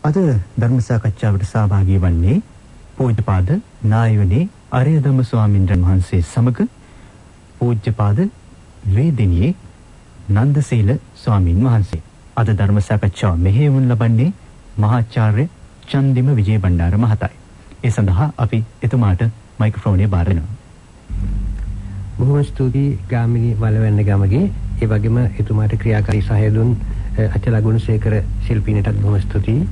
අද ධර්ම සාකච්ඡාවට සහභාගී වන්නේ පූජ්‍යපාද නායවනේ අරියදම ස්වාමීන් වහන්සේ සමග පූජ්‍යපාද වේදිනියේ නන්දසීල ස්වාමීන් වහන්සේ. අද ධර්ම සාකච්ඡාව මෙහෙයවුන් ලබන්නේ මහාචාර්ය චන්දිම විජේබණ්ඩාර මහතායි. ඒ සඳහා අපි එතුමාට මයික්‍රොෆෝනය බාර දෙනවා. බොහොම ස්තුතියි ගාමිණී වලවැන්න ගමගේ ඒ වගේම එතුමාට ක්‍රියාකාරී සහාය දුන් අචල ගුණසේකර ශිල්පීනටත් බොහොම ස්තුතියි.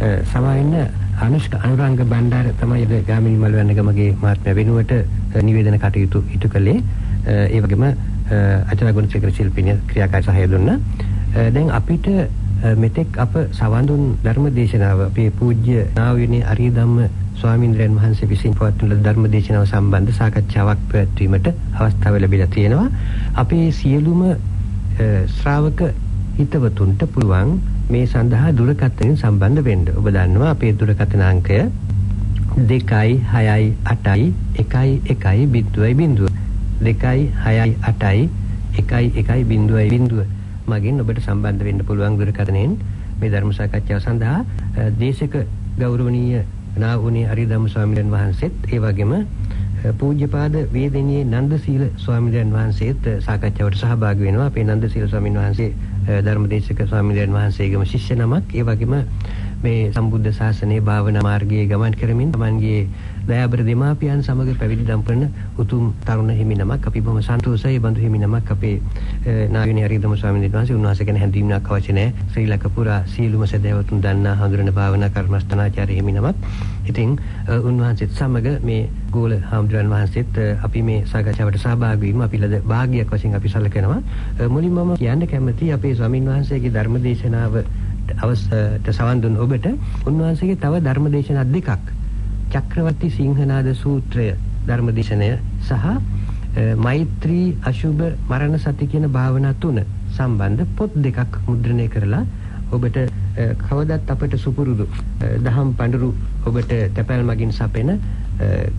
සමාවෙන්න අනුෂ්ක අනුරංග බණ්ඩාර තමයි අද ගාමිණී වලවැන්න ගමගේ මහත්මයා වෙනුවට නිවේදන කටයුතු ඉටු කළේ. ඒ වගේම අචල ගුණසේකර ශිල්පීනිය ක්‍රියාකාරී සහාය දුන්නා. දැන් අපිට මෙතෙක් අප සවන් දුන් ධර්ම දේශනාව අපේ පූජ්‍ය නාවිනේ අරිය ධම්ම ස්වාමීන්ද්‍රයන් වහන්සේ විසින් පවත්වන ධර්ම දේශනාව සම්බන්ධ සාකච්ඡාවක් පැවැත්වීමට අවස්ථාව ලැබිලා තියෙනවා. අපේ සියලුම ශ්‍රාවක හිතවතුන්ට පුළුවන් මේ සඳහා දුරකථනයෙන් සම්බන්ධ වෙන්න. ඔබ දන්නවා අපේ දුරකථන අංකය 2යි 6යි 8යි 1යි 1යි 0යි 0 2යි 6යි 8යි 1යි 1යි 0යි 0 මගින් ඔබට සම්බන්ධ වෙන්න පුළුවන් දුරකථනයෙන් මේ ධර්ම සාකච්ඡාව සඳහා දේශක ගෞරවනීය නාවුනේ අරිදම් ස්වාමීන් වහන්සේත් ඒ වගේම පූජ්‍යපාද වේදෙනියේ නන්දසීල ස්වාමීන් වහන්සේත් සාකච්ඡාවට සහභාගී වෙනවා. අපේ නන්දසීල ස්වාමීන් වහන්සේ ධර්මදේශක ස්වාමීන් වහන්සේගේම ශිෂ්‍ය නමක්. ඒ වගේම මේ සම්බුද්ධ ශාසනයේ භාවනා මාර්ගයේ ගමන් කරමින් තමන්ගේ දයාබර දෙමාපියන් සමග පැවිදි දම්පන උතුම් තරුණ හිමි නමක් අපි බොහොම සන්තෝෂයි. බඳු හිමි නමක් අපේ නායනී හරිදම ස්වාමීන් වහන්සේ උන්වහන්සේ ගැන හැඳින්වීමක් අවශ්‍ය නැහැ. ශ්‍රී ලංකා පුරා සීලුම සදේවතුන් දන්නා හඳුනන භාවනා කර්මස්ථානාචාර්ය හිමි නමක්. ඉතින් උන්වහන්සේත් සමග මේ ගෝල හාමුදුරන් වහන්සේත් අපි මේ සාකච්ඡාවට සහභාගී වීම අපි ලද වාග්යක් වශයෙන් අපි සැලකනවා. මුලින්ම මම කියන්න කැමතියි අපේ ස්වාමින් වහන්සේගේ ධර්මදේශනාව අවස්ථට සවන් දුන් ඔබට උන්වහන්සේගේ තව ධර්මදේශනා දෙකක්. චක්‍රවර්ති සිංහනාද සූත්‍රය ධර්මදේශනය සහ මෛත්‍රී අශුභ මරණ සති කියන භාවනා තුන සම්බන්ධ පොත් දෙකක් මුද්‍රණය කරලා ඔබට කවදත් අපට සුපුරුදු දහම් පඬුරු ඔබට තැපැල් මගින් සපෙන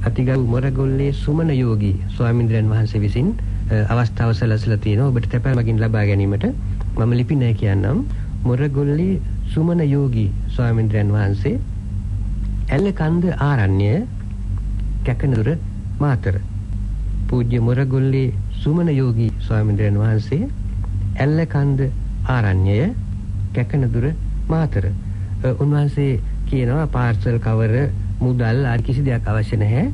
අතිගරු මොරගොල්ලේ සුමන යෝගී ස්වාමීන්ද්‍රයන් වහන්සේ විසින් අවස්ථාව සැලසලා තියෙනවා. ඔබට තැපැල් මගින් ලබා ගැනීමට මම ලිපිනය කියන්නම්. මොරගොල්ලේ සුමන යෝගී ස්වාමීන්ද්‍රයන් වහන්සේ ඇල්ලකන්ද ආරණ්‍ය කැකනදුර මාතර. පූජ්‍ය මොරගොල්ලේ සුමන යෝගී ස්වාමීන් වහන්සේ ඇල්ලකන්ද ආරණ්‍යය කැකනදුර මාතර. උන්වහන්සේ කියනවා පාර්සල් කවර මුදල් ආදි කිසි දෙයක් අවශ්‍ය නැහැ.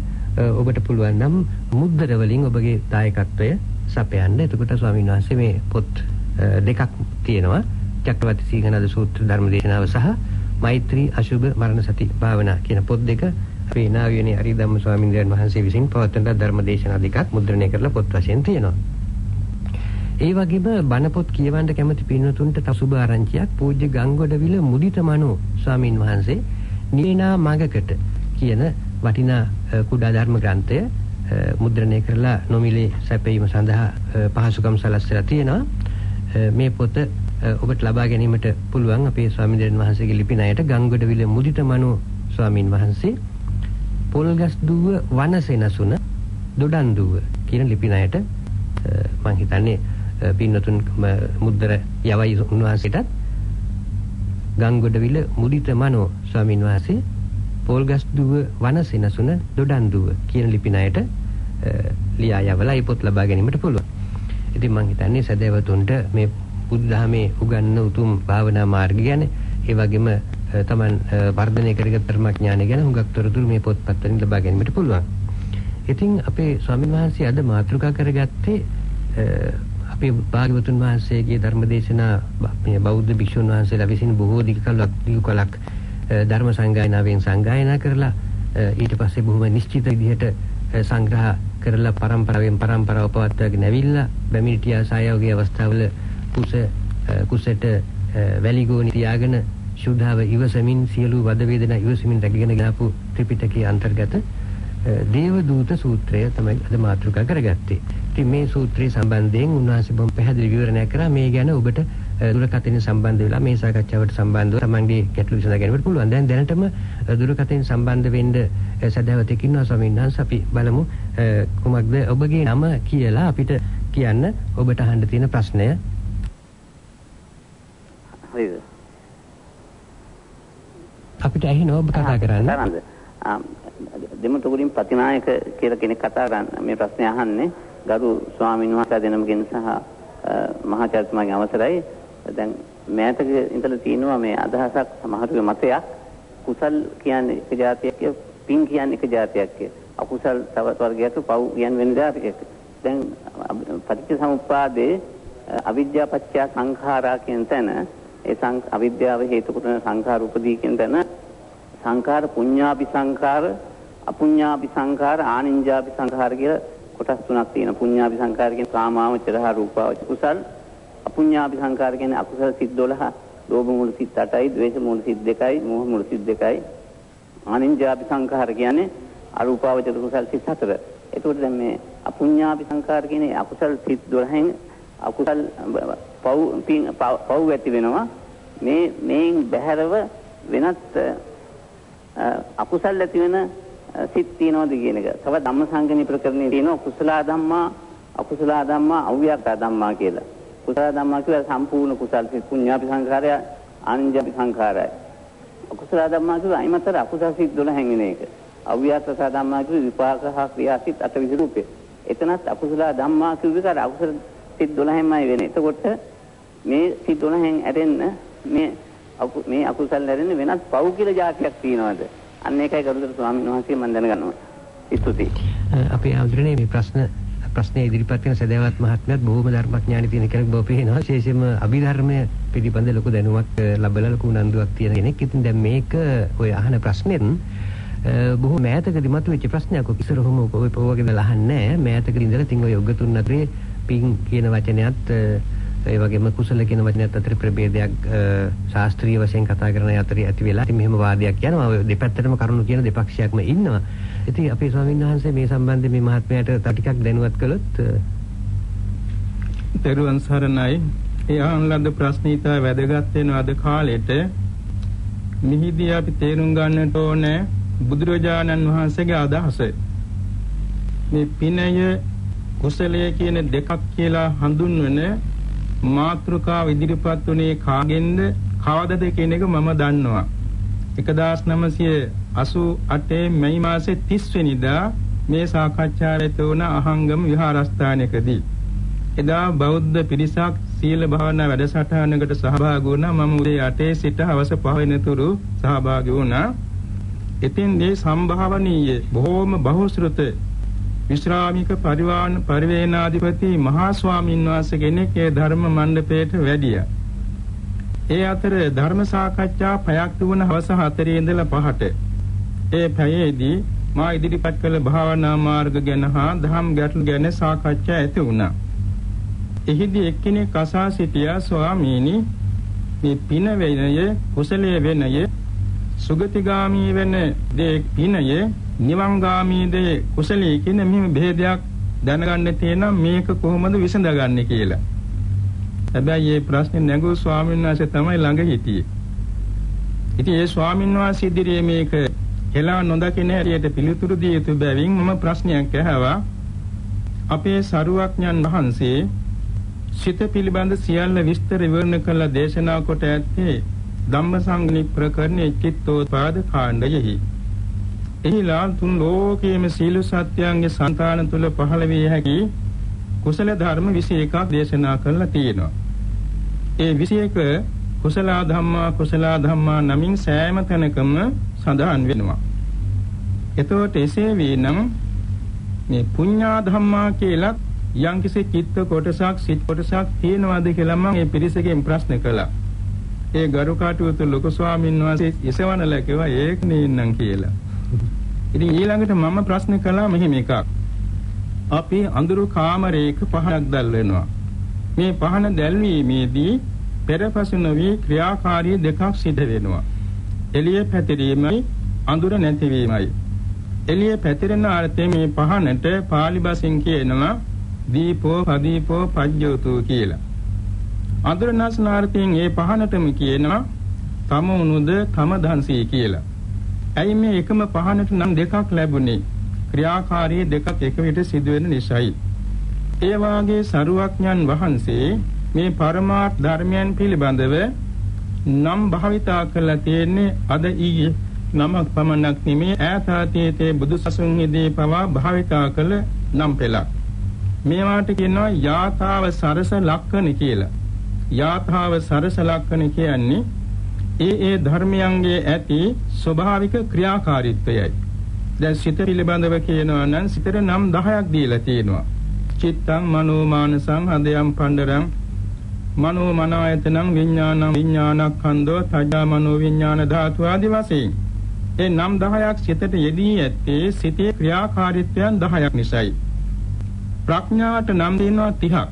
ඔබට පුළුවන් නම් මුද්දර වලින් ඔබගේ දායකත්වය සපයන්න. එතකොට ස්වාමීන් වහන්සේ මේ පොත් දෙකක් තියෙනවා. චක්‍රවර්ති සීඝනද සූත්‍ර ධර්ම දේශනාව සහ මෛත්‍රී අශුභ මරණ සති භාවනා කියන පොත් දෙක අපේ නාවියනේ හරිධම්ම ස්වාමීන් වහන්සේ විසින් පවත්වන ධර්ම දේශනා දෙකක් මුද්‍රණය කරලා පොත් වශයෙන් තියෙනවා. ඒ වගේම බණ පොත් කියවන්න කැමති පින්වතුන්ට තසුබ ආරංචියක් පූජ්‍ය ගංගොඩවිල මුදිත මනෝ ස්වාමීන් වහන්සේ නිේනා මගකට කියන වටිනා කුඩා ධර්ම ග්‍රන්ථය මුද්‍රණය කරලා නොමිලේ සැපයීම සඳහා පහසුකම් සලස්සලා තියෙනවා. මේ පොත ඔබට ලබා ගැනීමට පුළුවන් අපේ ස්වාමීන් වහන්සේගේ ලිපි ණයට ගංගොඩවිල මුදිත මනෝ ස්වාමින් වහන්සේ පොල්ගස් දුව වනසෙනසුන දොඩන් දුව කියන ලිපි ණයට මම හිතන්නේ පින්නතුන් මුද්දර යවයි උන්වහන්සේටත් ගංගොඩවිල මුදිත මනෝ ස්වාමින් වහන්සේ පොල්ගස් දුව වනසෙනසුන දොඩන් දුව කියන ලිපි ණයට ලියා යවලා ඒ පොත් ලබා ගැනීමට පුළුවන්. ඉතින් මම හිතන්නේ සදේවතුන්ට මේ බුදුදහමේ උගන්වන උතුම් භාවනා මාර්ගය ගැන ඒ වගේම තමන් වර්ධනය කරගත් ධර්මඥානය ගැන හුඟක් තොරතුරු මේ පොත්පත් වලින් ලබා ගැනීමට පුළුවන්. ඉතින් අපේ ස්වාමීන් වහන්සේ අද මාතෘකා කරගත්තේ අපේ භාග්‍යවතුන් වහන්සේගේ ධර්මදේශනා මේ බෞද්ධ භික්ෂුන් වහන්සේලා විසින් බොහෝ දිග කලක් දිග කලක් ධර්ම සංගායනාවෙන් සංගායනා කරලා ඊට පස්සේ බොහොම නිශ්චිත විදිහට සංග්‍රහ කරලා පරම්පරාවෙන් පරම්පරාව පවත්වාගෙන ඇවිල්ලා බැමිණිටියා සායෝගයේ අවස්ථාවල කුස කුසට වැලිගෝනි තියාගෙන ශුද්ධාව ඉවසමින් සියලු වද වේදනා ඉවසමින් රැකගෙන ගියාපු ත්‍රිපිටකයේ අන්තර්ගත දේවදූත සූත්‍රය තමයි අද මාතෘකා කරගත්තේ. ඉතින් මේ සූත්‍රය සම්බන්ධයෙන් උන්වහන්සේ බොහොම පැහැදිලි විවරණයක් කරා මේ ගැන ඔබට දුරකථනයෙන් සම්බන්ධ වෙලා මේ සාකච්ඡාවට සම්බන්ධව තමන්ගේ ගැටලු විසඳ ගැනීමට පුළුවන්. දැන් දැනටම දුරකථනයෙන් සම්බන්ධ වෙන්න සදහවතෙක් ඉන්නවා ස්වාමීන් වහන්සේ අපි බලමු කුමක්ද ඔබගේ නම කියලා අපිට කියන්න ඔබට අහන්න තියෙන ප්‍රශ්නය හරිද? අපිට ඇහෙනවා ඔබ කතා කරන්නේ. දෙමතුගුරින් ප්‍රතිනායක කියලා කෙනෙක් කතා කරන මේ ප්‍රශ්නේ අහන්නේ ගරු ස්වාමීන් වහන්සේ දෙනමගෙන් සහ මහාචාර්යතුමාගේ අවසරයි. දැන් මෑතක ඉඳලා තියෙනවා මේ අදහසක් සමහරුගේ මතයක්. කුසල් කියන්නේ එක જાතියක් පින් කියන්නේ එක જાතියක් අකුසල් තවත් වර්ගයක් පව් කියන්නේ වෙන જાතියක් දැන් පටිච්ච සමුප්පාදේ අවිද්‍යාපච්චය සංඛාරා කියන තැන ඒ අවිද්‍යාව හේතු කොටන සංඛාර උපදී කියන තැන සංඛාර පුඤ්ඤාපි සංඛාර අපුඤ්ඤාපි සංඛාර ආනිඤ්ඤාපි සංඛාර කියලා කොටස් තුනක් තියෙනවා. පුඤ්ඤාපි සංඛාර කියන්නේ කාමාවචර හා රූපාවචර කුසල්. අපුඤ්ඤාපි සංඛාර කියන්නේ අකුසල සිත් 12 ලෝභ මූල සිත් 8යි ද්වේෂ මූල සිත් 2යි මෝහ මූල සිත් 2යි ආනිඤ්ඤාපි සංඛාර කියන්නේ අරූපාවචර කුසල් සිත් 4 එතකොට දැන් මේ අපුඤ්ඤාපි සංඛාර කියන්නේ අකුසල් සිත් 12න් අකුසල් පව් පව් ඇති වෙනවා. මේ මේන් බහැරව වෙනත් අකුසල් ඇති වෙන සිත් තියනවාද කියන එක. තව ධම්මසංගණි ප්‍රකරණේ තියෙනවා කුසල ධම්මා අකුසල ධම්මා අව්‍යාකා ධම්මා කියලා. කුසල ධම්මා කියලා සම්පූර්ණ කුසල් සිත් පුඤ්ඤාපි සංඛාරය ආනන්ජපි සංඛාරය. අකුසල ධම්මා කියලා අයිමතර අකුසල සිත් 12 වෙන එක. අව්‍යාකා ධම්මා කියලා විපාක හා ක්‍රියා සිත් 8 විදිහට. එතනත් අකුසල ධම්මා කියුව එක අකුසල සිත් 12න්මයි වෙන්නේ. එතකොට මේ සිත් 12න් ඇරෙන්න මේ මේ අකුසල් නැරෙන්න වෙනත් පව් කියලා જાතියක් තියනවාද? අන්න ඒකයි ගරුතර ස්වාමීන් වහන්සේ මම දැනගන්නවා. ස්තුතියි. අපේ ආන්දරනේ මේ ප්‍රශ්න ප්‍රශ්නේ ඉදිරිපත් කරන සදේවත් මහත්මයාත් බොහොම ධර්මඥානි තියෙන කෙනෙක් බව පේනවා. විශේෂයෙන්ම අභිධර්මයේ පිළිබඳ ලොකු දැනුමක් ලැබලා ලොකු උනන්දුවක් තියෙන කෙනෙක්. ඉතින් දැන් මේක ඔය අහන ප්‍රශ්නෙත් බොහෝ මෑතකදී මතුවෙච්ච ප්‍රශ්නයක් ඔක ඉස්සරහම ඔය පොවගේ වෙලා අහන්නේ මෑතකදී ඉඳලා තින් ඔය යොග්ගතුන් අතරේ පින් කියන වචනයත් ඒ වගේම කුසල කියන වචනයත් අතර ප්‍රභේදයක් ශාස්ත්‍රීය වශයෙන් කතා කරන අතරේ ඇති වෙලා ඉතින් මෙහෙම වාදයක් යනවා. ඔය දෙපැත්තටම කරුණු කියන දෙපක්ෂයක්ම ඉන්නවා. ඉතින් අපේ ස්වාමීන් වහන්සේ මේ සම්බන්ධයෙන් මේ මහත්මයාට තව ටිකක් දැනුවත් කළොත් දරුවන් සරණයි. ඒ අහන ප්‍රශ්න ඊට වැදගත් වෙන අද කාලෙට මිහිදී අපි තේරුම් ගන්නට ඕනේ බුදුරජාණන් වහන්සේගේ අදහස. මේ පිනය කුසලය කියන දෙකක් කියලා හඳුන්වන මාත්‍රකාව ඉදිරිපත් වුණේ කාගෙන්ද? කවදද කියන එක මම දන්නවා. 1988 මැයි මාසේ 30 වෙනිදා මේ සාකච්ඡාවට වුණ අහංගම විහාරස්ථානයකදී. එදා බෞද්ධ පිරිසක් සීල භාවනා වැඩසටහනකට සහභාගී වුණා. මම උදේ 8 සිට හවස 5 වෙනතුරු සහභාගී වුණා. ඉතින් මේ සම්භාවනීය බොහෝම බහුශ්‍රත විශ්‍රාමික පරිවාන පරිවේනාධිපති මහා ස්වාමීන් වහන්සේ කෙනෙක් ඒ ධර්ම මණ්ඩපයට වැඩියා. ඒ අතර ධර්ම සාකච්ඡා පැයක් තුන හවස 4 ඉඳලා 5ට. ඒ පැයේදී මා ඉදිරිපත් කළ භාවනා මාර්ග ගැන හා ධම් ගැටළු ගැන සාකච්ඡා ඇති වුණා. එහිදී එක්කෙනෙක් අසා සිටියා ස්වාමීනි මේ පින වෙනය කුසලයේ වෙනය සුගතිගාමී වෙන දේ පිනය නිවංගාමීද කුසලයේ කියන මෙහෙම ભેදයක් දැනගන්න තියෙනවා මේක කොහොමද විසඳගන්නේ කියලා. හැබැයි මේ ප්‍රශ්නේ නැගූ ස්වාමීන් වහන්සේ තමයි ළඟ හිටියේ. ඉතින් ඒ ස්වාමීන් වහන්සේ ඉදිරියේ මේක කියලා නොදකින හැටියට පිළිතුරු දී යුතු බැවින් මම ප්‍රශ්නයක් ඇහුවා. අපේ සරුවක්ඥන් වහන්සේ සිත පිළිබඳ සියල්ල විස්තර විවරණ කළ දේශනා කොට ඇත්තේ ධම්මසංගණි ප්‍රකරණයේ චිත්තෝත්පාද කාණ්ඩයෙහි. එහිලා තුන් ලෝකයේම සීල සත්‍යයන්ගේ సంతාන තුල පහළ විය හැකි කුසල ධර්ම 21ක් දේශනා කරලා තියෙනවා. ඒ 21 කුසල ධම්මා කුසල ධම්මා නමින් සෑම තැනකම සඳහන් වෙනවා. එතකොට එසේ වීනම් මේ පුඤ්ඤා ධම්මා කියලා යම්කිසි චිත්ත කොටසක් සිත් කොටසක් තියෙනවද කියලා මම මේ පිරිසකින් ප්‍රශ්න කළා. ඒ ගරු කටයුතු ලොකු ස්වාමීන් වහන්සේ ඉසවනලා කිව්වා ඒක නෙන්නම් කියලා. ඉතින් ඊළඟට මම ප්‍රශ්න කළා මෙහෙම එකක්. අපි අඳුරු කාමරයක පහනක් දැල්වෙනවා. මේ පහන දැල්වීමේදී පෙරපසු නොවි ක්‍රියාකාරී දෙකක් සිදු වෙනවා. එළිය පැතිරීමයි අඳුර නැතිවීමයි. එළිය පැතිරෙන අර්ථයේ මේ පහනට pāli බසින් කියනවා දීපෝ පදීපෝ පජ්ජෝතු කියලා. අඳුර නැස්නාර්ථයෙන් මේ පහනටම කියනවා තම උනුද තම දන්සී කියලා. ඇයි මේ එකම පහනට නම් දෙකක් ලැබුණේ? ක්‍රියාකාරී දෙකක් එක විට සිදුවෙන නිසායි. ඒ වාගේ සරුවක්ඥන් වහන්සේ මේ පරමාර්ථ ධර්මයන් පිළිබඳව නම් භාවිතා කරලා තියෙන්නේ අද ඊයේ නමක් පමණක් නෙමේ ඈත අතීතයේ බුදුසසුන්ෙහිදී පවා භාවිතා කළ නම් පෙළක්. මේවාට කියනවා යථාව සරස ලක්ෂණ කියලා. යථාව සරස ලක්ෂණ කියන්නේ ඒ ඒ ධර්මයන්ගේ ඇති ස්වභාවික ක්‍රියාකාරීත්වයයි. දැන් සිත පිළිබඳව කියනවා නම් සිතට නම් 10ක් දීලා තියෙනවා. චිත්තං මනෝ මානසං හදයන් පණ්ඩරං මනෝ මනායතනං විඥානං විඥානක්ඛන්தோ තජා මනෝ විඥාන ධාතු ආදි වශයෙන් ඒ නම් 10ක් සිතට යෙදී ඇත්තේ සිතේ ක්‍රියාකාරීත්වයන් 10ක් නිසායි ප්‍රඥාවට නම් දෙනවා 30ක්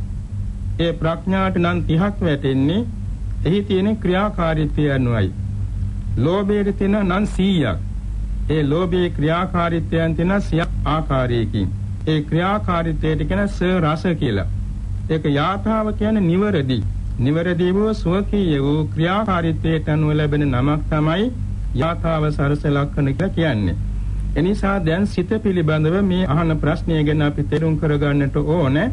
ඒ ප්‍රඥාවට නම් 30ක් වැටෙන්නේ එහි තියෙන ක්‍රියාකාරීත්වය අනුවයි ලෝභයේ තියෙන නම් 100ක් ඒ ලෝභයේ ක්‍රියාකාරීත්වයන් තියෙන 100 ආකාරයකින් ඒ ක්‍රියාකාරීත්වයට කියන ස රස කියලා ඒක යාථාව කියන්නේ නිවරදි. නිවරදී වූ සුවකීය වූ ක්‍රියාකාරීත්වයට අනුව ලැබෙන නමක් තමයි යාථාව සරස ලක්ෂණ කියලා කියන්නේ. එනිසා දැන් සිත පිළිබඳව මේ අහන ප්‍රශ්නය ගැන අපි තේරුම් කරගන්නට ඕනේ.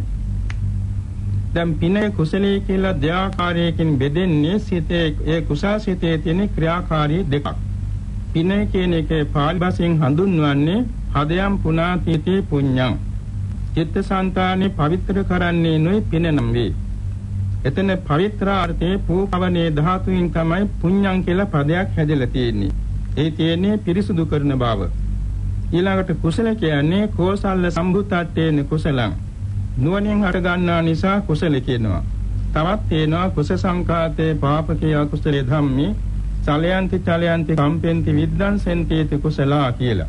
දැන් පිනේ කුසලයේ කියලා දෙආකාරයකින් බෙදෙන්නේ සිතේ ඒ කුසල් සිතේ තියෙන ක්‍රියාකාරී දෙකක්. පිනේ කියන එකේ පාලි භාෂෙන් හඳුන්වන්නේ හදයන් පුනාතීතේ පුඤ්ඤං චිත්තසංතානෙ පවිත්‍ර කරන්නේ නොයි පින නම් වේ. එතන පවිත්‍රාර්ථයේ පූපවනේ ධාතුයින් තමයි පුඤ්ඤං කියලා පදයක් හැදලා තියෙන්නේ. ඒ තියෙන්නේ පිරිසුදු කරන බව. ඊළඟට කුසල කියන්නේ කෝසල්ල සම්බුත්තට්ඨේන කුසලං. නුවණින් හට ගන්නා නිසා කුසල කියනවා. තවත් තේනවා කුස සංකාතේ පාපකේ අකුසලේ ධම්මේ චලයන්ති චලයන්ති කම්පෙන්ති විද්දංසෙන්ති කුසලා කියලා.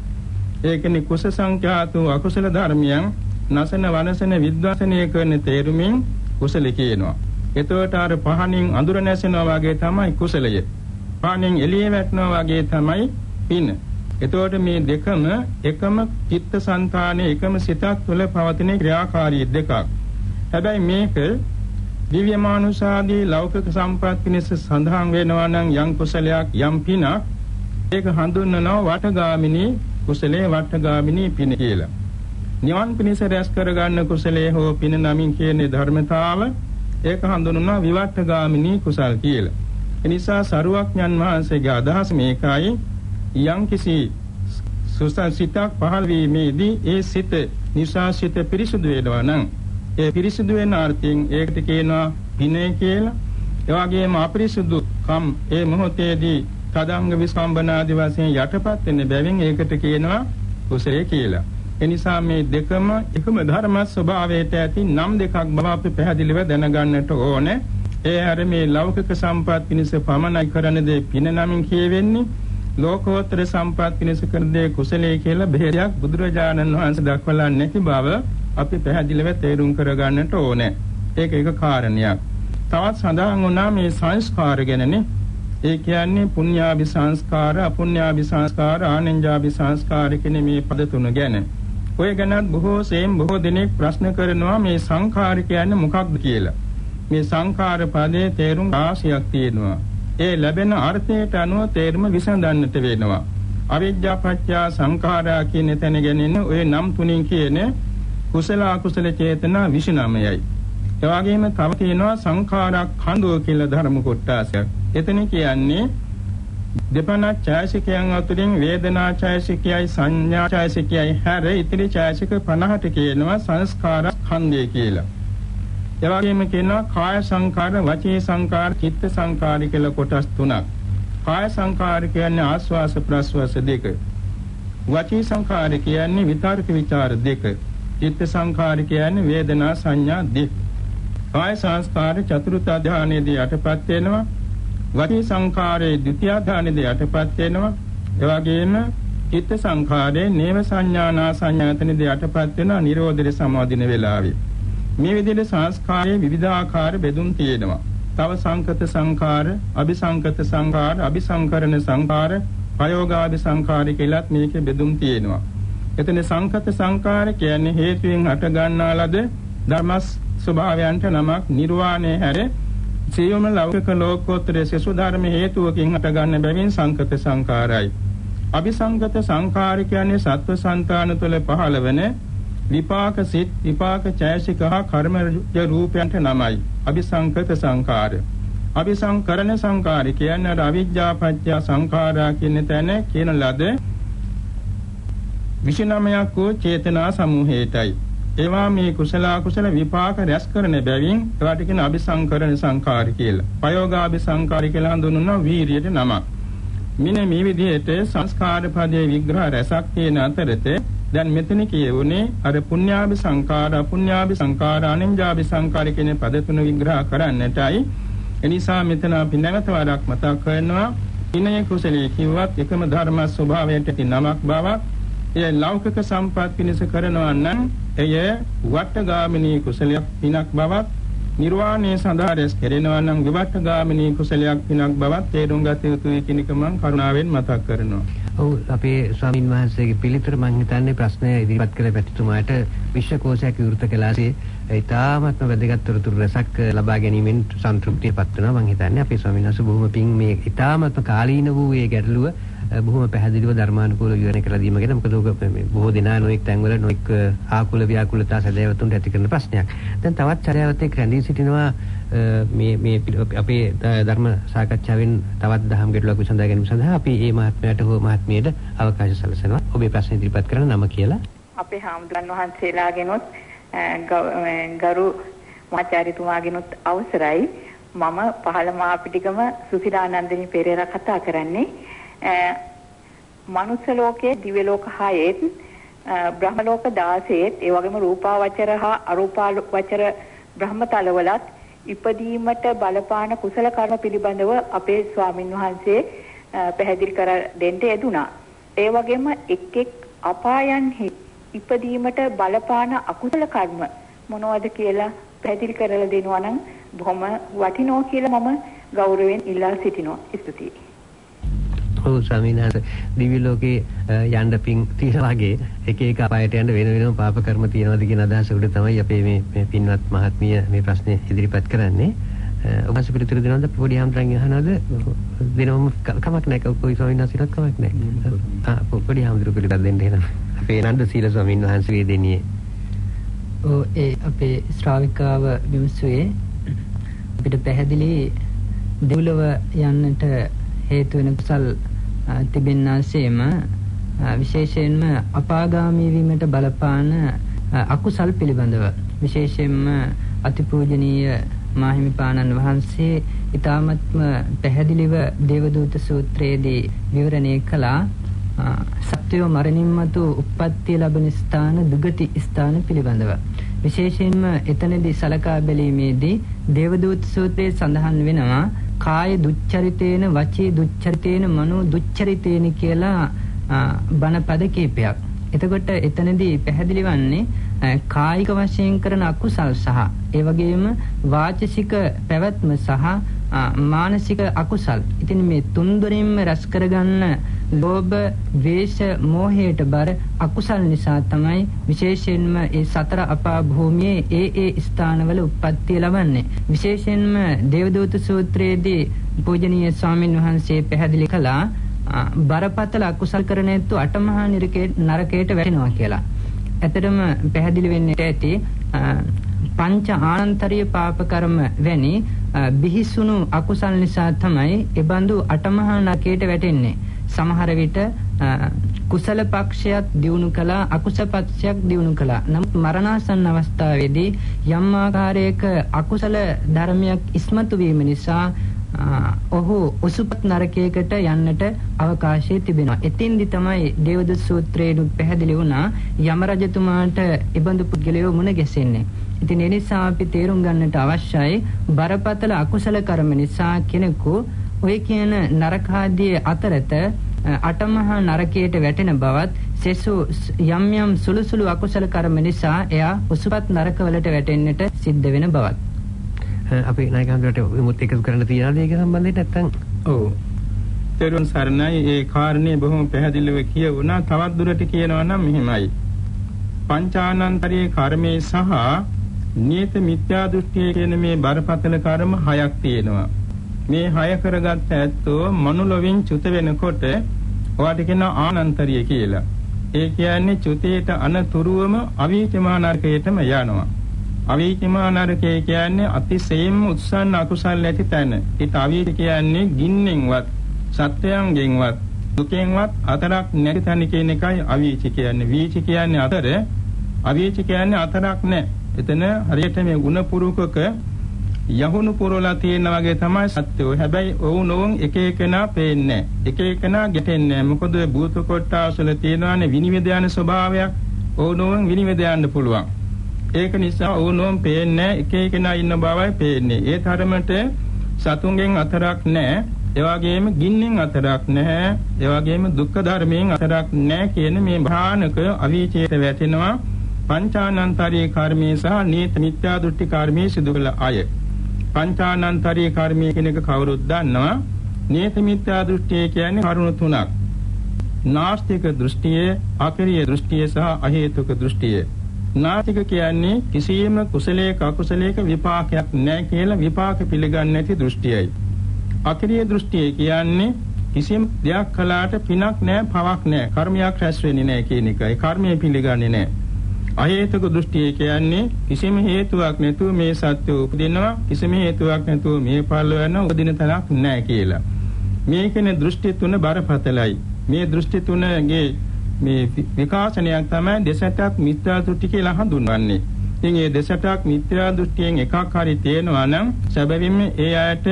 ඒකනේ කුස සංඛ්‍යාතු අකුසල ධර්මයන් නසන වනසන විද්වාසනය කරන තේරුමින් කුසල කියනවා. එතකොට අර පහනින් අඳුර නැසෙනවා වගේ තමයි කුසලය. පහනින් එළිය වැටෙනවා වගේ තමයි පින. එතකොට මේ දෙකම එකම චිත්තසංතානයේ එකම සිතක් තුළ පවතින ක්‍රියාකාරී දෙකක්. හැබැයි මේක දිව්‍ය මානුෂාදී ලෞකික සම්පත් පිණිස සඳහන් වෙනවා නම් යම් කුසලයක් යම් පිනක් ඒක හඳුන්වනවා වටගාමිනී කුසලයේ වටගාමිනී පින කියලා. නිවන් පිණිස රැස් කරගන්න කුසලයේ හෝ පින නමින් කියන ධර්මතාව ඒක හඳුන්වනවා විවට්ඨගාමිනී කුසල් කියලා. එනිසා සරුවක්ඥන් වහන්සේගේ අදහස මේකයි යම් කිසි සුසසිතක් පහළ වීමේදී ඒ සිත නිසා සිත පිරිසුදු වෙනවා නම් ඒ පිරිසුදු වෙන අර්ථයෙන් ඒකට කියනවා පිනේ කියලා. ඒ වගේම අපිරිසුදු කම් ඒ මොහොතේදී තදංග විස්කම්බනාදි වශයෙන් යටපත් වෙන බැවින් ඒකට කියනවා කුසලයේ කියලා. එනිසා මේ දෙකම එකම ධර්ම ස්වභාවයට ඇති නම් දෙකක් බව අපි පැහැදිලිව දැනගන්නට ඕනේ. ඒ අර මේ ලෞකික සම්පත් පිණිස පමණයි කරන දේ පින නමින් කියවෙන්නේ. ලෝකෝත්තර සම්පත් පිණිස කරන දේ කුසලයේ කියලා බෙහෙරයක් බුදුරජාණන් වහන්සේ දක්වලා නැති බව අපි පැහැදිලිව තේරුම් කරගන්නට ඕනේ. ඒක එක කාරණයක්. තවත් සඳහන් වුණා මේ සංස්කාර ගැනනේ. ඒ කියන්නේ පුඤ්ඤාභි සංස්කාර, අපුඤ්ඤාභි සංස්කාර, ආනෙන්ජාභි සංස්කාර කියන මේ පද තුන ගැන. ඔය ගැනත් බොහෝ සෙයින් බොහෝ දෙනෙක් ප්‍රශ්න කරනවා මේ සංඛාර කියන්නේ මොකක්ද කියලා. මේ සංඛාර පදයේ තේරුම් රාශියක් තියෙනවා. ඒ ලැබෙන අර්ථයට අනුව තේරුම විසඳන්නට වෙනවා. අවිද්‍යා පත්‍ය සංඛාරා කියන තැන ගැනෙන ওই නම් තුنين කියන කුසල අකුසල චේතනා 29යි. ඒ වගේම තව තියෙනවා සංඛාරා කඳෝ කියලා ධර්ම කොටසක්. එතන කියන්නේ දෙපණ ඡායසිකයන් අතුරින් වේදනා ඡායසිකයයි සංඥා ඡායසිකයයි හැර ඉතිරි ඡායසික 50ට කියනවා සංස්කාර ඛණ්ඩය කියලා. එවැගේම කියනවා කාය සංකාර, වචී සංකාර, චිත්ත සංකාර කියලා කොටස් තුනක්. කාය සංකාර කියන්නේ ආස්වාස ප්‍රස්වාස දෙක. වචී සංකාර කියන්නේ විතර්ක ਵਿਚාර දෙක. චිත්ත සංකාර කියන්නේ වේදනා සංඥා දෙක. කාය සංස්කාර චතුර්ථ ධානයේදී යටපත් වෙනවා. වචී සංකාරයේ ဒုတိ ය ධානයේදී යටපත් වෙනවා. එවැගේම චිත්ත සංඛාරේ නේව සංඥානා සංඥාතන දෙයටපත් වෙනා නිරෝධය සමාදින වේලාවේ මේ විදිහට සංස්කාරයේ විවිධාකාර බෙදුම් තියෙනවා. තව සංකත සංකාර, අபிසංකත සංකාර, අபிසංකරණ සංකාර, ප්‍රයෝගාදි සංකාර කියලාත් මේකේ බෙදුම් තියෙනවා. එතන සංකත සංකාර කියන්නේ හේතුයෙන් අට ගන්නා ලද ධර්මස් ස්වභාවයන්ට නමක් නිර්වාණය හැර සියුම ලෞකික ලෝකෝත්තර සසු ධර්ම හේතුවකින් අට ගන්න බැවින් සංකත සංකාරයි. අபிසංකත සංකාර කියන්නේ සත්ව సంతාන තුළ පහළවෙන විපාක සිත් විපාක ඡයසික කර්මජ රූපයන්ට නමයි. අபிසංකත සංකාරය. අபிසංකරණ සංකාරය කියන්නේ අවිජ්ජා පත්‍ය සංඛාරා කියන තැන කියන ලද 29ක් වූ චේතනා සමූහයටයි. ඒවා මේ කුසල කුසල විපාක රැස් කරන බැවින් ඒවාට කියන අபிසංකරණ සංකාරී කියලා. ප්‍රයෝගාபிසංකාරී කියලා හඳුන්වන වීරියට නමක්. මෙන්න මේ විදිහට සංස්කාර පදයේ විග්‍රහ රැසක් තියෙන අතරතේ දැන් මෙතන කියවුනේ අර පුඤ්ඤාභි සංකාර අපුඤ්ඤාභි සංකාර අනින්ජාභි සංකාර කියන පද තුන විග්‍රහ කරන්නටයි. එනිසා මෙතන අපි නැවත වරක් මතක් කරනවා විනය කුසලයේ කිව්වත් එකම ධර්ම ස්වභාවයට ඇති නමක් බවක්. එය ලෞකික සම්පත් පිණිස කරනවා නම් එය වට්ටගාමිනී කුසලයක් පිනක් බවක්. නිර්වාණය සඳහා රැස් කෙරෙනවා නම් විවට්ටගාමිනී කුසලයක් පිනක් බවක් තේරුම් ගත යුතුයි කියන එක මම කරුණාවෙන් මතක් කරනවා. ඔව් අපේ ස්වාමින් වහන්සේගේ පිළිතුර මම හිතන්නේ ප්‍රශ්නය ඉදිරිපත් කළ පැතිතුමාට විශ්වකෝෂයක් විවෘත කළාසේ ඉතාමත්ම වැදගත් තොරතුරු රසක් ලබා ගැනීමෙන් සන්තෘප්තියපත් වෙනවා මම හිතන්නේ අපේ ස්වාමීන් වහන්සේ බොහොම පිං මේ ඉතාමත්ම කාලීන වූ මේ ගැටලුව බොහොම පැහැදිලිව ධර්මානුකූලව විවරණය කරලා දීම ගැන මොකද ඔක මේ බොහෝ දෙනා නොඑක් තැන්වල නොඑක් ආකුල ව්‍යාකුලතා සදයවතුන්ට ඇති කරන ප්‍රශ්නයක්. දැන් තවත් චර්යාවත් එක්ක රැඳී සිටිනවා මේ මේ අපේ ධර්ම සාකච්ඡාවෙන් තවත් දහම් ගැටලුවක් විසඳා ගැනීම සඳහා අපි මේ මහත්මයාට හෝ මහත්මියට අවකාශ සැලසෙනවා. ඔබේ ප්‍රශ්න ඉදිරිපත් කරන නම කියලා. අපේ හාමුදුරන් වහන්සේලාගෙනුත් ගරු මහාචාර්යතුමාගෙනුත් අවසරයි. මම පහළ මාපිටිගම සුසිලානන්දිනී පෙරේරා කතා කරන්නේ. මනුස්ස ලෝකයේ දිව්‍ය ලෝක 6ෙත් බ්‍රහ්ම ලෝක 16ෙත් ඒ වගේම රූපාවචර හා අරූපාවචර බ්‍රහ්මතලවලත් ඉපදීමට බලපාන කුසල කර්ම පිළිබඳව අපේ ස්වාමින් වහන්සේ පැහැදිලි කර දෙන්න යෙදුනා. ඒ වගේම එක් එක් අපායන්හි ඉපදීමට බලපාන අකුසල කර්ම මොනවද කියලා පැහැදිලි කරලා දෙනවා නම් බොහොම වටිනවා කියලා මම ගෞරවයෙන් ඉල්ලා සිටිනවා. ස්තුතියි. ඔව් ස්වාමීන් වහන්සේ දිව්‍ය ලෝකේ යන්න පින් තියන වගේ එක එක අපායට යන්න වෙන වෙනම පාප කර්ම තියනවාද කියන අදහස උඩ තමයි අපේ මේ මේ පින්වත් මහත්මිය මේ ප්‍රශ්නේ ඉදිරිපත් කරන්නේ. ඔබස් පිළිතුරු දෙනවද පොඩි හම්තරන් අහනවද දෙනවම කමක් නැහැ කොයි ස්වාමීන් වහන්සේට කමක් නැහැ. ආ පොඩි හම්තුරු පිළිතුරු දෙන්න එහෙනම්. අපේ නන්ද සීල ස්වාමීන් වහන්සේ දෙන්නේ. ඔව් ඒ අපේ ශ්‍රාවිකාව විමසුවේ අපිට පැහැදිලි දෙව්ලොව යන්නට හේතු වෙන කුසල් තිබෙන්නාseම විශේෂයෙන්ම අපාගාමී වීමට බලපාන අකුසල් පිළිබඳව. විශේෂයෙන්ම අතිපූජනීය මාහිමිපාණන් වහන්සේ ඊ타මත්ම පැහැදිලිව දේවදූත සූත්‍රයේදී විවරණය කළා. සත්‍යෝ මරණින් මතු උප්පත්තිය ලැබෙන ස්ථාන දුගති ස්ථාන පිළිබඳව. විශේෂයෙන්ම එතනදී සලකා බැලීමේදී දේවදූත සූත්‍රයේ සඳහන් වෙනවා කාය දුච්චරිතේන වචී දුච්චරිතේන මනෝ දුච්චරිතේන කියලා බණ පද කීපයක්. එතකොට එතනදී පැහැදිලි වන්නේ කායික වශයෙන් කරන අකුසල් සහ ඒ වගේම වාචසික පැවැත්ම සහ මානසික අකුසල්. ඉතින් මේ තුන්දොරින්ම රැස් කරගන්න ලෝභ, ද්වේෂ, මෝහයට බර අකුසල් නිසා තමයි විශේෂයෙන්ම ඒ සතර අපා භූමියේ ඒ ඒ ස්ථානවල උප්පත්තිය ලබන්නේ. විශේෂයෙන්ම දේවදූත සූත්‍රයේදී පූජනීය ස්වාමින් වහන්සේ පැහැදිලි කළා බරපතල අකුසල් කරන ඇත්තු අටමහා නරකයට වැටෙනවා කියලා. ඇත්තටම පැහැදිලි වෙන්නට ඇති පංච ආනන්තරීය පාප කර්ම වැනි බිහිසුණු අකුසල් නිසා තමයි ඒ බඳු අටමහා නරකයට වැටෙන්නේ. සමහර විට කුසල පක්ෂයක් දියුණු කළා අකුසල පක්ෂයක් දියුණු කළා. නමුත් මරණාසන්න අවස්ථාවේදී යම් ආකාරයක අකුසල ධර්මයක් ඉස්මතු වීම නිසා ඔහු උසුපත් නරකයකට යන්නට අවකාශය තිබෙනවා. එතින්දි තමයි දේවදූත සූත්‍රයේ පැහැදිලි වුණා යම රජතුමාට ඉබඳු පුද්ගලයෝ මුණ ගැසෙන්නේ. ඉතින් ඒ නිසා අපි තේරුම් ගන්නට අවශ්‍යයි බරපතල අකුසල කර්ම නිසා කෙනෙකු ඔය කියන නරකාදී අතරත අටමහා නරකයට වැටෙන බවත් සෙසු යම් යම් සුළු සුළු අකුසල කර්ම නිසා එයා උසුපත් නරකවලට වැටෙන්නට සිද්ධ වෙන බවත්. අපි නායකයන්ට විමුත් එකතු කරන්න තියනවාද ඒක සම්බන්ධයෙන් නැත්නම් ඔව්. තෙරුවන් සරණයි ඒ කාරණේ බොහොම පැහැදිලිව කියවුණා. තවත් දුරට කියනවා නම් මෙහිමයි. පංචානන්තරයේ කර්මයේ සහ නියත මිත්‍යා දෘෂ්ටිය කියන මේ බරපතල කර්ම හයක් තියෙනවා. මේ හය කරගත්ත ඇත්තෝ මනුලොවින් චුත වෙනකොට ඔයාට කියනවා ආනන්තරිය කියලා. ඒ කියන්නේ චුතේට අනතුරුවම අවීචමා නරකයටම යනවා. අවීචිමා නරකය කියන්නේ අතිශයින්ම උත්සන්න අකුසල් ඇති තැන. ඒත් අවීච කියන්නේ ගින්නෙන්වත් සත්‍යයන්ගෙන්වත් දුකෙන්වත් අතරක් නැති තැන කියන එකයි අවීච කියන්නේ. වීච කියන්නේ අතර අවීච කියන්නේ අතරක් නැහැ. එතන හරියට මේ ಗುಣ පුරුකක යහුණු පුරවලා තියෙන වගේ තමයි සත්‍යෝ. හැබැයි ඔවුන් ඔවුන් එක එකනා පේන්නේ එක එකනා ගැටෙන්නේ මොකද භූත කොටාසල තියෙනවානේ විනිවිද යන ස්වභාවයක්. ඔවුන් ඔවුන් විනිවිද යන්න පුළුවන්. ඒක නිසා ඔවුන් ඔවුන් පේන්නේ එක එකනා ඉන්න බවයි පේන්නේ. ඒ තරමට සතුන්ගෙන් අතරක් නැහැ. ඒ වගේම ගින්නෙන් අතරක් නැහැ. ඒ වගේම දුක්ඛ ධර්මයෙන් අතරක් නැහැ කියන මේ භානක අවීචයට වැටෙනවා. පංචානන්තරී කර්මයේ සහ නීත මිත්‍යා දෘෂ්ටි කර්මයේ සිදු කළ අය. පංචානන්තරී කර්මය කියන එක කවුරුත් දන්නවා. නේත මිත්‍යා දෘෂ්ටිය කියන්නේ කරුණු තුනක්. නාස්තික දෘෂ්ටිය, අපරිය දෘෂ්ටිය සහ අහේතුක දෘෂ්ටිය. නාස්තික කියන්නේ කිසියම් කුසලයක අකුසලයක විපාකයක් නැහැ කියලා විපාක පිළිගන්නේ නැති දෘෂ්ටියයි. අපරිය දෘෂ්ටිය කියන්නේ කිසියම් දෙයක් කළාට පිනක් නැහැ, පවක් නැහැ, කර්මයක් රැස් වෙන්නේ නැහැ කියන එකයි. කර්මය පිළිගන්නේ නැහැ. අහේතුක දෘෂ්ටිය කියන්නේ කිසිම හේතුවක් නැතුව මේ සත්‍ය උපදිනවා කිසිම හේතුවක් නැතුව මේ පල්ල වෙන උපදින තලක් නැහැ කියලා. මේකනේ දෘෂ්ටි තුන බරපතලයි. මේ දෘෂ්ටි තුනගේ මේ විකාශනයක් තමයි දෙසටක් මිත්‍යා දෘෂ්ටි කියලා හඳුන්වන්නේ. ඉතින් මේ දෙසටක් මිත්‍යා දෘෂ්ටියෙන් එකක් හරි තියෙනවා නම් සැබවින්ම ඒ අයට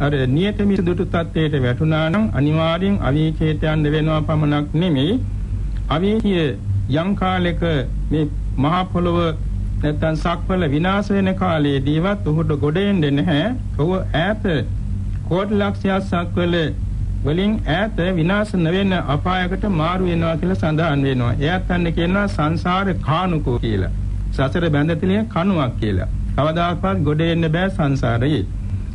අර නියත මිසදුටු තත්ත්වයට වැටුණා නම් අනිවාර්යෙන් අවීචේත යන්න වෙනවා පමණක් නෙමෙයි අවීචිය යම් කාලයක මේ මහා පොළොව නැත්තම් සක්වල විනාශ වෙන කාලයේදීවත් ඔහුට ගොඩ එන්නේ නැහැ. ඔහු ඈත කෝටි ලක්ෂයක් සක්වල වලින් ඈත විනාශ නොවන අපායකට මාරු වෙනවා කියලා සඳහන් වෙනවා. එයත් අන්න කියනවා සංසාර කානුකෝ කියලා. සසර බැඳතිලිය කණුවක් කියලා. කවදාකවත් ගොඩ එන්න බෑ සංසාරයේ.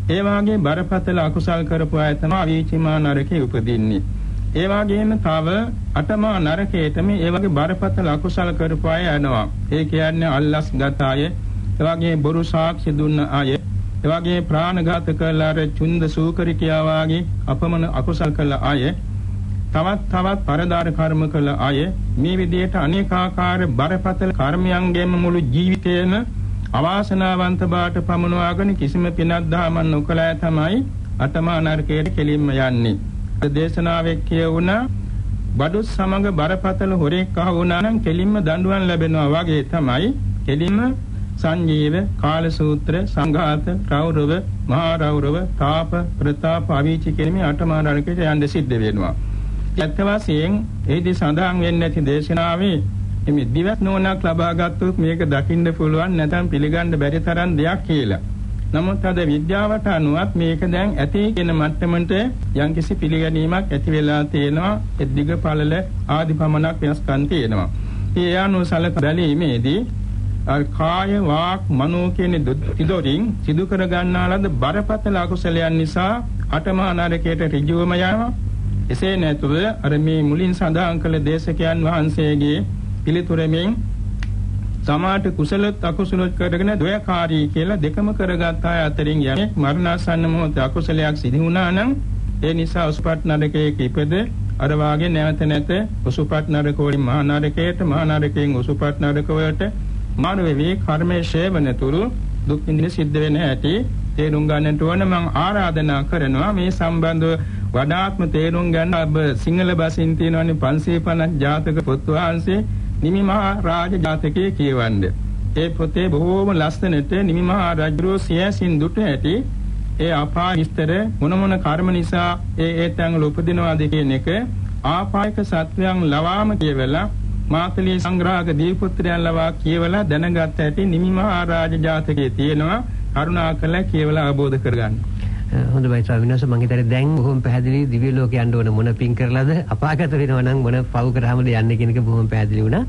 ඒ වාගේ බරපතල අකුසල් කරපු අය තමයි අවීචිමා නරකේ උපදින්නේ. ඒ වගේම තව අටමා නරකයේතම ඒ වගේ බරපතල අකුසල කරපු අය යනවා. ඒ කියන්නේ අල්ලස් ගත අය, ඒ වගේ බොරු සාක්ෂි දුන්න අය, ඒ වගේ ප්‍රාණඝාත කළා අර චුන්ද සූකරිකයා වාගේ අපමණ අකුසල කළ අය, තවත් තවත් පරදාර කර්ම කළ අය මේ විදිහට අනේකාකාර බරපතල කර්මයන්ගෙන් මුළු ජීවිතේම අවාසනාවන්ත බාට පමුණවාගෙන කිසිම පිනක් දහමක් නොකලා තමයි අටමා නරකයට කෙලින්ම යන්නේ. දේශනාවේ කියවුණා බඩු සමග බරපතල හොරෙක් අහුණා නම් කෙලින්ම දඬුවම් ලැබෙනවා වගේ තමයි කෙලින්ම සංජීව කාලසූත්‍ර සංඝාත රෞරව මහා රෞරව තාප ප්‍රතාප අවීචි කියන මේ අටමහා නරකයට යන්න සිද්ධ වෙනවා. ඇත්ත වශයෙන් ඒදී සඳහන් වෙන්නේ නැති දේශනාවේ මේ දිවස් නෝනක් ලබා ගත්තොත් මේක දකින්න පුළුවන් නැත්නම් පිළිගන්න බැරි තරම් දෙයක් කියලා. නමුත් අද විද්‍යාවට අනුවත් මේක දැන් ඇති කියන මට්ටමට යම්කිසි පිළිගැනීමක් ඇති වෙලා තියෙනවා ඒ දිග පළල ආදි පමණක් වෙනස්කම් තියෙනවා. ඒ අනුව සලක බැලීමේදී කාය වාක් මනෝ කියන තිදොරින් සිදු කර ගන්නා ලද බරපතල අකුසලයන් නිසා අටමහා නරකයට ඍජුවම යනවා. එසේ නැතුව අර මේ මුලින් සඳහන් කළ දේශකයන් වහන්සේගේ පිළිතුරෙමින් සමාට කුසලත් අකුසලත් කරගෙන ද්වයකාරී කියලා දෙකම කරගත් අය අතරින් යමෙක් මරණාසන්න මොහොතේ අකුසලයක් සිදු වුණා නම් ඒ නිසා උසුපත් නරකයක ඉපද අර වාගේ නැවත නැත උසුපත් නරක වලින් මහා නරකයට මහා නරකයෙන් උසුපත් නරක වලට මානව වේ කර්මයේ ශේවනතුරු දුක් විඳින සිද්ධ වෙන හැටි තේරුම් ගන්නට ඕන මම ආරාධනා කරනවා මේ සම්බන්ධව වඩාත්ම තේරුම් ගන්න ඔබ සිංහල භාෂෙන් තියෙනවනේ 550 ජාතක පොත් වහන්සේ නිමි මහා රාජ ජාතකයේ කියවන්නේ. ඒ පොතේ බොහෝම ලස්සනට නිමි මහා රජුගේ සියසින් දුට ඇති ඒ අපාය විස්තර මොන මොන කර්ම නිසා ඒ ඒ තැන්වල උපදිනවාද කියන එක ආපායක සත්වයන් ලවාම කියවලා මාතලී සංග්‍රහක දීපුත්‍රයන් ලවා කියවලා දැනගත් ඇති නිමි මහා රාජ ජාතකයේ තියෙනවා කරුණාකර කියවලා අවබෝධ කරගන්න. හොඳයි ස්වාමීන් වහන්සේ මම හිතන්නේ දැන් බොහොම පැහැදිලි දිව්‍ය ලෝක යන්න ඕන මොන පින් කරලාද අපාගත වෙනවා නම් මොන පව් කරාමද යන්නේ කියන එක බොහොම පැහැදිලි වුණා.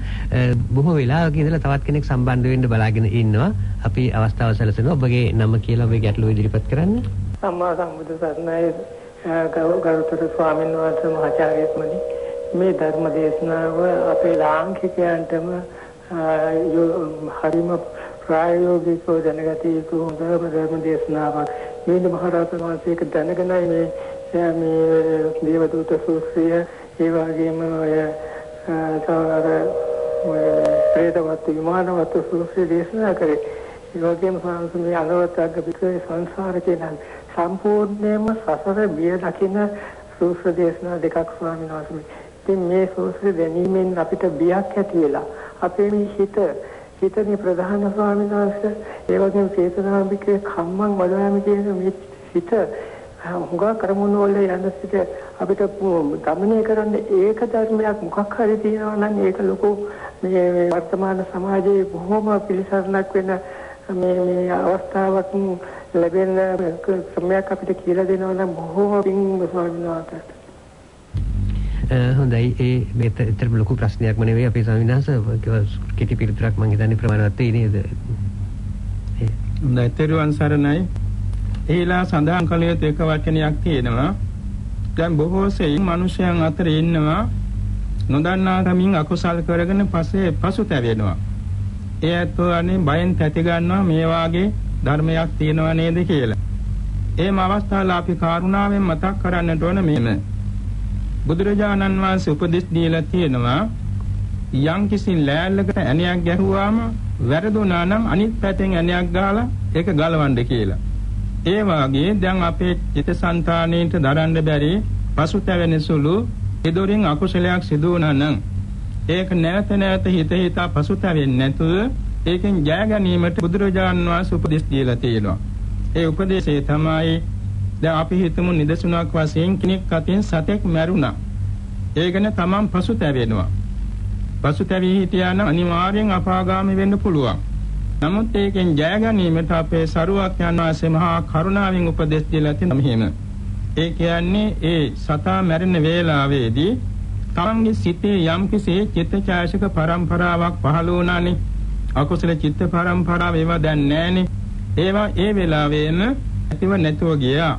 බොහෝ වෙලාවක ඉඳලා තවත් කෙනෙක් සම්බන්ධ වෙන්න බලාගෙන ඉන්නවා. අපි අවස්ථාව සැලසෙනවා. ඔබගේ නම කියලා ඔබේ ගැටලුව ඉදිරිපත් කරන්න. සම්මා සම්බුදු සරණයි ගෞරවතර ස්වාමීන් වහන්සේ මහාචාර්යතුමනි මේ ධර්ම දේශනාව අපේ ලාංකිකයන්ටම හරිම ප්‍රායෝගිකව දැනගත යුතු හොඳම ධර්ම දේශනාවක්. මේ මහරහතන් වහන්සේක දැනගෙනයි මේ මේ දේවදූත සූත්‍රය ඒ වගේම ඔය සමහර ඔය ප්‍රේතවත් විමානවත් සූත්‍රය දේශනා කරේ. ඒ වගේම ස්වාමීන් මේ අලවත්ග්ග පිටේ සංසාර කියන සම්පූර්ණයෙන්ම සසර බිය දකින සූත්‍ර දේශනා දෙකක් ස්වාමීන් වහන්සේ. ඉතින් මේ සූත්‍ර දැනීමෙන් අපිට බියක් ඇති වෙලා අපේ මේ හිත හිතේ ප්‍රධාන ස්වාමීන් වහන්සේ ඒ වගේම චේතනාම්බිකේ කම්මං වදාමි කියන මේ හිත හුඟා කරමුණු වල යන සිට අපිට ගමනය කරන්න ඒක ධර්මයක් මොකක් හරි තියෙනවා නම් ඒක ලොකු මේ වර්තමාන සමාජයේ බොහොම පිළිසරණක් වෙන මේ මේ අවස්ථාවක් ලැබෙන ක්‍රමයක් අපිට කියලා දෙනවා නම් බොහොම පිං ස්වාමීන් වහන්සේට හොඳයි ඒ මේත ඇත්තටම ලොකු ප්‍රශ්නයක්ම නෙවෙයි අපේ ස්වාමීන් වහන්සේ කෙටි පිළිතුරක් මම හිතන්නේ ප්‍රමාණවත් වෙයි නේද? හොඳයි තෙරුවන් සරණයි. එහිලා සඳහන් කළ යුතු එක වචනයක් තියෙනවා. දැන් බොහෝ සෙයින් මිනිසයන් අතර ඉන්නවා නොදන්නා කමින් අකුසල් කරගෙන පස්සේ පසුතැවෙනවා. ඒ ඇත්තෝ අනේ බයෙන් තැති ගන්නවා මේ වාගේ ධර්මයක් තියෙනව නේද කියලා. එහෙම අවස්ථාවල අපි කරුණාවෙන් මතක් කරන්නට ඕන මෙහෙම. බුදුරජාණන් වහන්සේ උපදෙස් දීලා තියෙනවා යම් කිසි ලෑල්ලකට ඇණයක් ගැහුවාම වැරදුනා නම් අනිත් පැත්තෙන් ඇණයක් ගහලා ඒක ගලවන්න කියලා. ඒ වාගේ දැන් අපේ චිත්තසංතානයේට දරන්න බැරි පසුතැවෙන සුළු ඉදොරින් අකුසලයක් සිදු වුණා නම් ඒක නැවත නැවත හිත හිතා පසුතැවෙන්නේ නැතුව ඒකෙන් ජය ගැනීමට බුදුරජාණන් වහන්සේ උපදෙස් දීලා තියෙනවා. ඒ උපදේශය තමයි දැන් අපි හිතමු නිදසුනක් වශයෙන් කෙනෙක් අතින් සතෙක් මැරුණා. ඒ ගැන තමන් පසුතැවෙනවා. පසුතැවී හිටියා නම් අනිවාර්යෙන් අපාගාමී වෙන්න පුළුවන්. නමුත් ඒකෙන් ජය ගැනීමට අපේ සරුවක් යනවාසේ මහා කරුණාවෙන් උපදෙස් දීලා තියෙන මෙහෙම. ඒ කියන්නේ ඒ සතා මැරෙන වේලාවේදී තමන්ගේ සිතේ යම්කිසි චිත්තචෛසික පරම්පරාවක් පහළ වුණානේ. අකුසල චිත්ත පරම්පරාව ඒවා දැන් නැහනේ. ඒවා ඒ වෙලාවෙම ඇතිව නැතුව ගියා.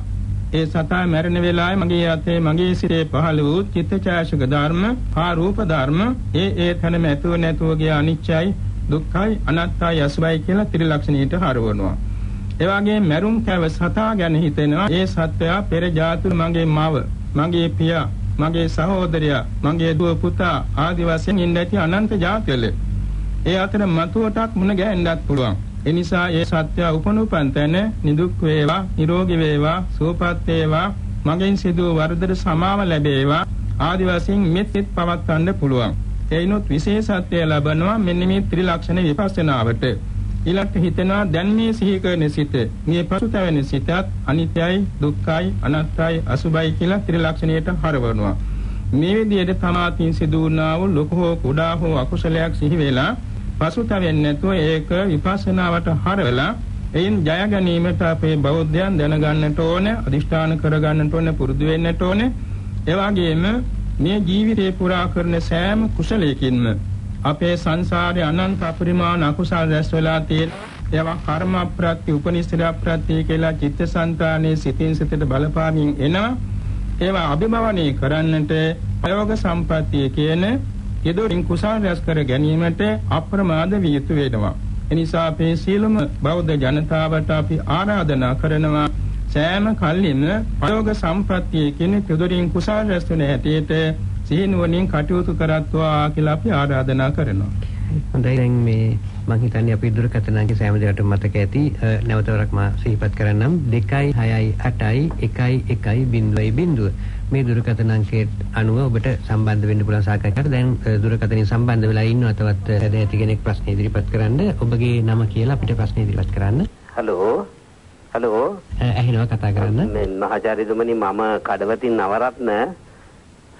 ඒ සතා මැරෙන වෙලාවේ මගේ අතේ මගේ සිතේ පහළ වූ චිත්තචෛසික ධර්ම, හා රූප ධර්ම ඒ ඒ තැනම ඇතුව නැතුව ගිය අනිච්චයි, දුක්ඛයි, අනාත්තයි, අසුභයි කියලා ත්‍රිලක්ෂණයට හරවනවා. ඒ වගේ මරුන් කැව සතා ගැන හිතෙනවා. ඒ සත්වයා පෙර ජාතුල මගේ මව, මගේ පියා, මගේ සහෝදරයා, මගේ දුව පුතා ආදි වශයෙන් ඉඳී අනන්ත ජාතිවල. ඒ අතර මතුවටත් මුණ ගැහෙන්නත් පුළුවන්. එනිසා ඒ සත්‍ය උපනුපන් තැන නිදුක් වේවා නිරෝගී වේවා සුවපත් වේවා මගෙන් සිදු වරදට සමාව ලැබේවා ආදි වශයෙන් මෙත් පවත්වන්න පුළුවන්. එයිනොත් විශේෂත්වය ලබනවා මෙන්න මේ ත්‍රිලක්ෂණ විපස්සනාවට. ඊළඟට හිතෙනවා දැන් මේ සිහි කරන සිත මේ පසුතැවෙන සිතත් අනිත්‍යයි දුක්ඛයි අනාත්තයි අසුභයි කියලා ත්‍රිලක්ෂණයට හරවනවා. මේ විදිහට තමාතින් සිදු වුණා වූ ලොකු හෝ කුඩා හෝ අකුසලයක් සිහි වෙලා පසුතැවෙන්නේ නැතුව ඒක විපස්සනාවට හරවලා එයින් ජය ගැනීමට අපේ බෞද්ධයන් දැනගන්නට ඕනේ අදිෂ්ඨාන කරගන්නට ඕනේ පුරුදු වෙන්නට ඕනේ. ඒ වගේම මේ ජීවිතේ පුරා කරන සෑම කුසලයකින්ම අපේ සංසාරේ අනන්ත අපරිමාණ අකුසල් රැස් වෙලා තියෙන ඒවා කර්ම ප්‍රත්‍ය උපනිෂද ප්‍රත්‍ය කියලා චිත්තසංතානයේ සිතින් සිතට බලපාමින් එනවා. ඒවා අභිභවනය කරන්නට ප්‍රයෝග සම්පත්තිය කියන යෙදොරින් කුසල් රැස් කර ගැනීමට අප්‍රමාද විය යුතු වෙනවා. එනිසා අපේ සීලම බෞද්ධ ජනතාවට අපි ආරාධනා කරනවා සෑම කල්ලිම ප්‍රයෝග සම්ප්‍රත්‍යය කියන යෙදොරින් කුසල් රැස් වෙන හැටියට සිහිනුවණින් කටයුතු කරත්වා කියලා අපි ආරාධනා කරනවා. හොඳයි දැන් මේ මම හිතන්නේ අපි දුරකථනයේ සෑම දෙයකටම මතක ඇති නැවතවරක් මා සිහිපත් කරන්නම් 2යි 6යි 8යි 1යි 1යි 0යි 0 මේ දුරකථන අංකයට අනුව ඔබට සම්බන්ධ වෙන්න පුළුවන් සාකච්ඡාවට දැන් දුරකථනයෙන් සම්බන්ධ වෙලා ඉන්න අතවත් ඇති කෙනෙක් ප්‍රශ්න ඉදිරිපත් කරන්න. ඔබගේ නම කියලා අපිට ප්‍රශ්න ඉදිරිපත් කරන්න. හලෝ හලෝ ඇහෙනවා කතා කරන්න. මේ මහාචාර්යතුමනි මම කඩවතින් නවරත්න.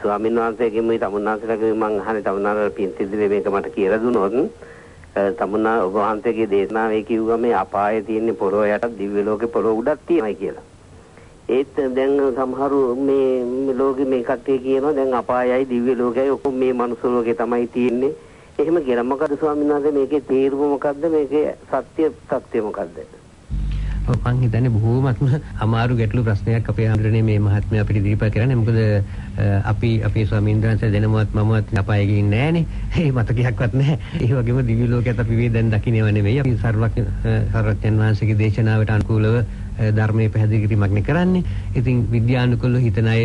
ස්වාමීන් වහන්සේගෙන් මේ තමුන්නාන්සේලාගෙන් මම අහන්නේ තමුන්නාන්සේලා පින් සිද්ධියේ මේක මට කියලා දුනොත්. තමුන්නා ඔබ වහන්සේගේ දේශනාවේ කිව්වා මේ අපායේ තියෙන පොළොව යට දිව්‍ය ලෝකේ පොළොව උඩක් තියෙනයි කියලා. ඒත් දැන් සමහරු මේ ලෝකෙ මේ කට්ටිය කියනවා දැන් අපායයි දිව්‍ය ලෝකයයි ඔක්කොම මේ මනුස්ස ලෝකේ තමයි තියෙන්නේ. එහෙම කියලා මොකද ස්වාමීන් වහන්සේ මේකේ තේරුම මොකද්ද මේකේ සත්‍ය සත්‍ය මොකද්ද? මම හිතන්නේ බොහෝමත්ම අමාරු ගැටලු ප්‍රශ්නයක් අපේ ආන්දරනේ මේ මහත්මයා අපිට ඉදිරිපත් කරන්නේ. මොකද අපි අපේ ස්වාමීන් වහන්සේ දෙනමවත් මමවත් අපායේ ගිහින් නැහනේ. ඒ මතකයක්වත් නැහැ. ඒ වගේම දිව්‍ය ලෝකයට අපි මේ දැන් දකින්නව නෙමෙයි. අපි සර්වඥ සර්වඥන් වහන්සේගේ දේශනාවට අනුකූලව ධර්මයේ පැහැදිලි කිරීමක් නේ කරන්නේ. ඉතින් විද්‍යානුකූලව හිතන අය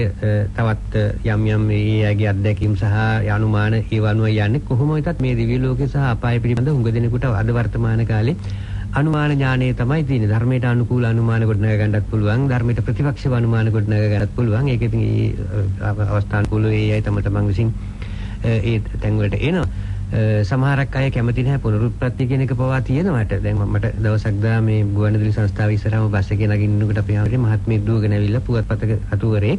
තවත් යම් යම් මේ අයගේ අත්දැකීම් සහ අනුමාන ඒව අනුව යන්නේ කොහොම වෙතත් මේ දිව්‍ය ලෝකේ සහ අපාය පිළිබඳ හුඟ දෙනෙකුට අද වර්තමාන කාලේ අනුමාන ඥානය තමයි තියෙන්නේ. ධර්මයට අනුකූල අනුමාන ගොඩනගා ගන්නත් පුළුවන්. ධර්මයට ප්‍රතිපක්ෂව අනුමාන ගොඩනගා ගන්නත් පුළුවන්. ඒක ඉතින් ඒ අවස්ථානුකූල ඒ අය තම තමන් විසින් ඒ තැන් වලට එනවා. සමහරක් අය කැමති නැහැ පුනරුත්පත්ති කියන එක පවා තියෙනවට. දැන් මට දවසක් දා මේ ගුවන්විදුලි සංස්ථාව ඉස්සරහම බස් එකේ නගින්නකොට අපි ආවේ මහත්මයෙක් දුවගෙන ඇවිල්ලා පුවත්පතක අතුවරේ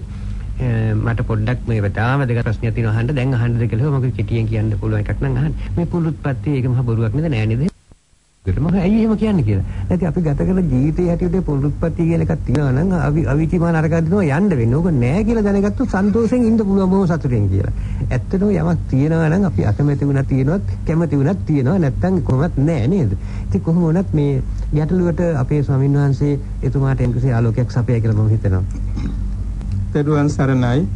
මට පොඩ්ඩක් මේ වතාව දෙක ප්‍රශ්නයක් තියෙනවා අහන්න දැන් අහන්නද කියලා මම කෙටියෙන් කියන්න පුළුවන් එකක් නම් අහන්න. මේ පුනරුත්පත්ති ඒක මහ බොරුවක් නේද නෑ නේද? ඒකට මම ඇයි එහෙම කියන්නේ කියලා. නැත්නම් අපි ගත කරන ජීවිතයේ හැටියට පුනරුත්පත්ති කියලා එකක් තියෙනවා නම් අවි අවිචිමාන අරග දිනවා යන්න වෙන්නේ. ඕක නෑ කියලා දැනගත්තොත් සන්තෝෂෙන් ඉන්න පුළුවන් බොහොම සතුටෙන් කියලා. ඇත්තටම යමක් තියෙනවා නම් අපි අකමැති වුණා තියෙනවත් කැමති වුණත් තියෙනවා නැත්නම් කොහොමත් නෑ නේද? ඉතින් කොහොම වුණත් මේ ගැටලුවට අපේ ස්වාමීන් වහන්සේ එතුමාට එන්කසේ ආලෝකයක් සපයයි කියලා මම හිතනවා. තෙරුවන් සරණයි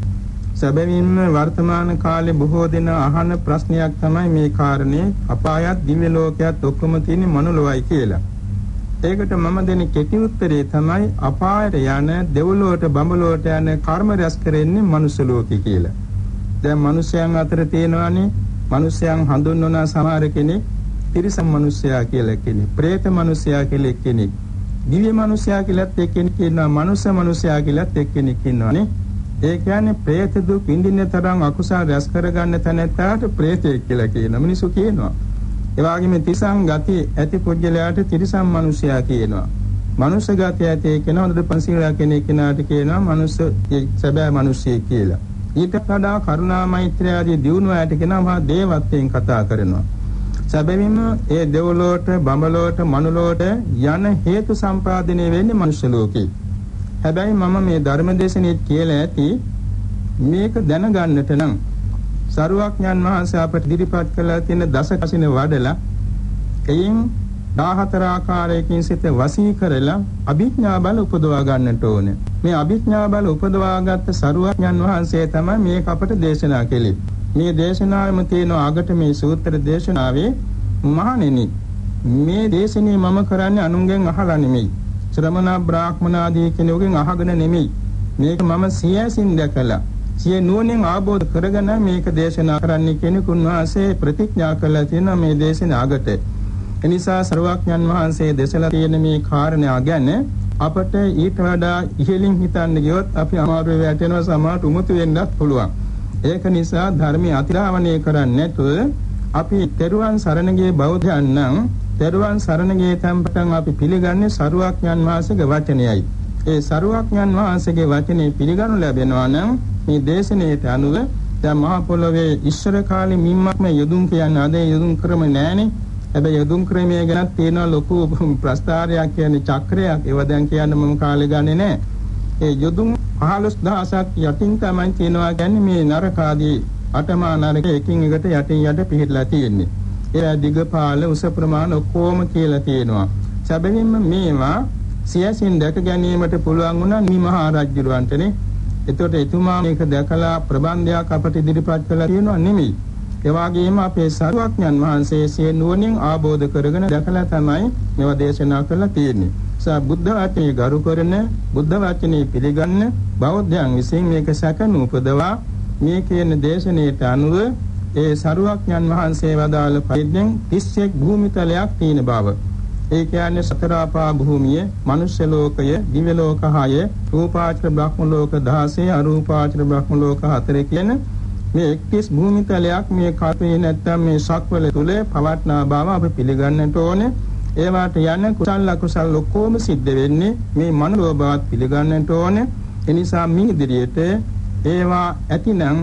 සැබවින්ම වර්තමාන කාලේ බොහෝ දෙනා අහන ප්‍රශ්නයක් තමයි මේ කාරණේ අපායත් දිව්‍ය ලෝකයක් ඔක්කොම තියෙන්නේ මනුලොවයි කියලා. ඒකට මම දෙන කෙටි උත්තරේ තමයි අපායට යන දෙව්ලොවට බඹලොවට යන කර්ම රැස් කරන්නේ මනුස්ස ලෝකේ කියලා. දැන් මිනිස්යන් අතර තියෙනවානේ මිනිස්යන් හඳුන්වන සමහර කෙනෙක් තිරිසන් මිනිසයා කියලා කෙනෙක්, പ്രേත මිනිසයා කියලා කෙනෙක්, දිව්‍ය මිනිසයා කියලාත් එක්කෙනෙක් ඉන්නවා, මනුස්ස මිනිසයා කියලාත් එක්කෙනෙක් ඉන්නවානේ. ඒ කියන්නේ പ്രേත දුක් විඳින්න තරම් අකුසල් රැස් කරගන්න තැනැත්තාට പ്രേතයෙක් කියලා කියන මිනිසු කියනවා. ඒ වගේම තිසං ගති ඇති පුජ්‍යලයාට තිරිසන් මිනිසයා කියනවා. මනුස්ස ගති ඇති කෙනා හොඳට පන්සිලා කෙනෙක් කෙනාට කියනවා මනුස්ස සැබෑ මිනිසියෙක් කියලා. ඊට වඩා කරුණා මෛත්‍රිය ආදී දියුණුව ඇති කෙනා මහා දේවත්වයෙන් කතා කරනවා. සැබවින්ම ඒ දෙවලෝට බඹලෝට මනුලෝට යන හේතු සම්පාදනය වෙන්නේ මනුෂ්‍ය ලෝකේ. හැබැයි මම මේ ධර්මදේශනෙත් කියලා ඇති මේක දැනගන්නට නම් සරුවක්ඥන් වහන්සේ අපට ඉදිරිපත් කළා තියෙන දස කසින වඩලා එයින් 14 ආකාරයකින් සිත වසී කරලා අභිඥා බල උපදවා ගන්නට ඕනේ. මේ අභිඥා බල උපදවාගත්ත සරුවඥන් වහන්සේ තමයි මේක අපට දේශනා කළේ. මේ දේශනාවෙම තියෙන අගට මේ සූත්‍ර දේශනාවේ මහණෙනි මේ දේශනේ මම කරන්නේ අනුන්ගෙන් අහලා නෙමෙයි. ශ්‍රමණ බ්‍රාහ්මණ ආදී කෙනෙකුගෙන් අහගෙන නෙමෙයි. මේක මම සියසින් දැකලා සිය නුවණින් ආબોධ කරගෙන මේක දේශනා කරන්න කෙනෙකුන් වහන්සේ ප්‍රතිඥා කළා තියෙන මේ දේශනාගත. එනිසා සරුවක්ඥන් වහන්සේ දේශලා තියෙන මේ කාරණා ගැන අපට ඊට වඩා ඉහළින් හිතන්න ගියොත් අපි අමාරුවේ වැටෙනවා සමාට උමුතු වෙන්නත් පුළුවන්. ඒක නිසා ධර්මයේ අතිරාවණය කරන්නේ නැතුව අපි තෙරුවන් සරණ ගිය බෞද්ධයන් නම් තෙරුවන් සරණ ගිය තැන්පතන් අපි පිළිගන්නේ සරුවක්ඥන් වහන්සේගේ වචනයයි. ඒ සරුවක්ඥන් වහන්සේගේ වචනේ පිළිගනු ලැබෙනවා නම් මේ දේශනාවට අනුව දැන් මහ පොළොවේ ඉස්සර කාලේ මිම්මක්ම යදුම් කියන්නේ අද යදුම් ක්‍රම නැහනේ. හැබැයි යදුම් ක්‍රමය ගැන තියෙන ලොකු ප්‍රස්තාරයක් කියන්නේ චක්‍රයක්. ඒව දැන් කියන්න මම කාලේ ගන්නේ නැහැ. ඒ යදුම් 15000ක් යටින් තමයි තියෙනවා කියන්නේ මේ නරකාදී අටමා නරක එකින් එකට යටින් යට පිහිටලා තියෙන්නේ. ඒ දිගපාල උස ප්‍රමාණ ඔක්කොම කියලා තියෙනවා. සැබවින්ම මේවා සියසින් දැක ගැනීමට පුළුවන් වුණා නිමහා රජුරවන්ටනේ. එතකොට එතුමා මේක දැකලා ප්‍රබන්ධයක් අපට ඉදිරිපත් කළා කියනවා නෙමෙයි. ඒ වගේම අපේ සරුවක්ඥන් වහන්සේ සිය නුවණින් ආબોධ කරගෙන දැකලා තමයි මේවා දේශනා කරලා තියෙන්නේ. සා බුද්ධ වචනේ ගරු කරන බුද්ධ වචනේ පිළිගන්න බෞද්ධයන් විසින් මේක සැකනු උපදවා මේ කියන දේශනාවට අනුව ඒ සරුවක්ඥන් වහන්සේ වදාළ පරිද්දෙන් 31 භූමිතලයක් තියෙන බව. ඒ කියන්නේ සතරාපා භූමිය, මනුෂ්‍ය ලෝකය, දිව්‍ය ලෝක 6, රූපාචර බ්‍රහ්ම ලෝක 16, අරූපාචර බ්‍රහ්ම ලෝක 4 කියන මේ 31 භූමිතලයක් මේ කල්පේ නැත්තම් මේ සක්වල තුල පවත්නා බව අපි පිළිගන්නට ඕනේ. ඒවාට යන කුසල අකුසල ඔක්කොම සිද්ධ වෙන්නේ මේ මනෝලෝභ බවත් පිළිගන්නට ඕනේ. එනිසා මේ ඉදිරියට ඒවා ඇතිනම්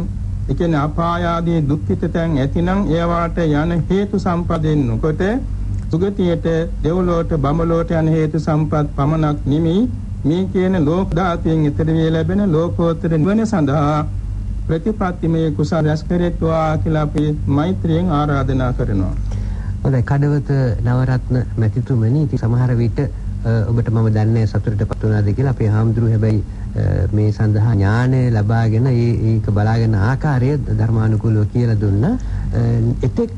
ඒ කියන්නේ අපාය ආදී දුක්ඛිත තැන් ඇතිනම් ඒවාට යන හේතු සම්පදෙන් නොකොට සුගතියට දෙව්ලොවට බඹලොවට යන හේතු සම්පත් පමණක් නෙමෙයි මේ කියන ලෝක ධාතුවෙන් ඊතර වේ ලැබෙන ලෝකෝත්තර නිවන සඳහා ප්‍රතිපත්තිමය කුසල රැස් කෙරෙත්වා කියලා අපි මෛත්‍රියෙන් ආරාධනා කරනවා. හොඳයි කඩවත නවරත්න මැතිතුමනි ඉතින් සමහර විට ඔබට මම දන්නේ සතුටටපත් වුණාද කියලා අපේ හාමුදුරුවෝ හැබැයි මේ සඳහා ඥානය ලබාගෙන ඒ ඒක බලාගෙන ආකාරය ධර්මානුකූලව කියලා දුන්නා. එතෙක්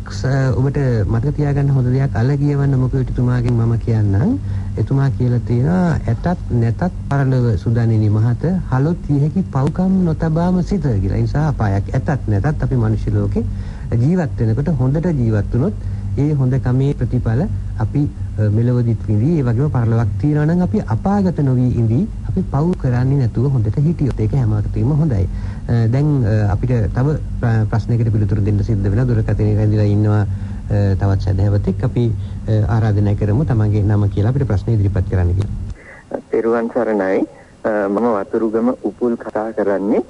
ඔබට මතක තියාගන්න හොඳ දෙයක් අල්ල කියවන්න මොකද එතුමාගෙන් මම කියන්නම්. එතුමා කියලා තියෙනවා ඇතත් නැතත් පරලොව සුදනිනි මහත හලොත් විහෙකි පව්කම් නොතබාම සිට කියලා. ඒ නිසා අපායක් ඇතත් නැතත් අපි මිනිස් ලෝකේ ජීවත් වෙනකොට හොඳට ජීවත් වුණොත් ඒ හොඳ කමේ ප්‍රතිඵල අපි මෙලොවදිත් විඳි ඒ වගේම පරලොවක් තියනවා නම් අපි අපාගත නොවි ඉඳි අපි පව් කරන්නේ නැතුව හොඳට හිටියොත් ඒක හැම වකතීම හොඳයි. දැන් අපිට තව ප්‍රශ්නයකට පිළිතුරු දෙන්න සිද්ධ වෙනවා දුරකථනයේ රැඳිලා ඉන්නවා තවත් සදහැවතෙක් අපි ආරාධනා කරමු තමන්ගේ නම කියලා අපිට ප්‍රශ්න ඉදිරිපත් කරන්න කියලා. තෙරුවන් සරණයි. මම වතුරුගම උපුල් කතා කරන්නේ.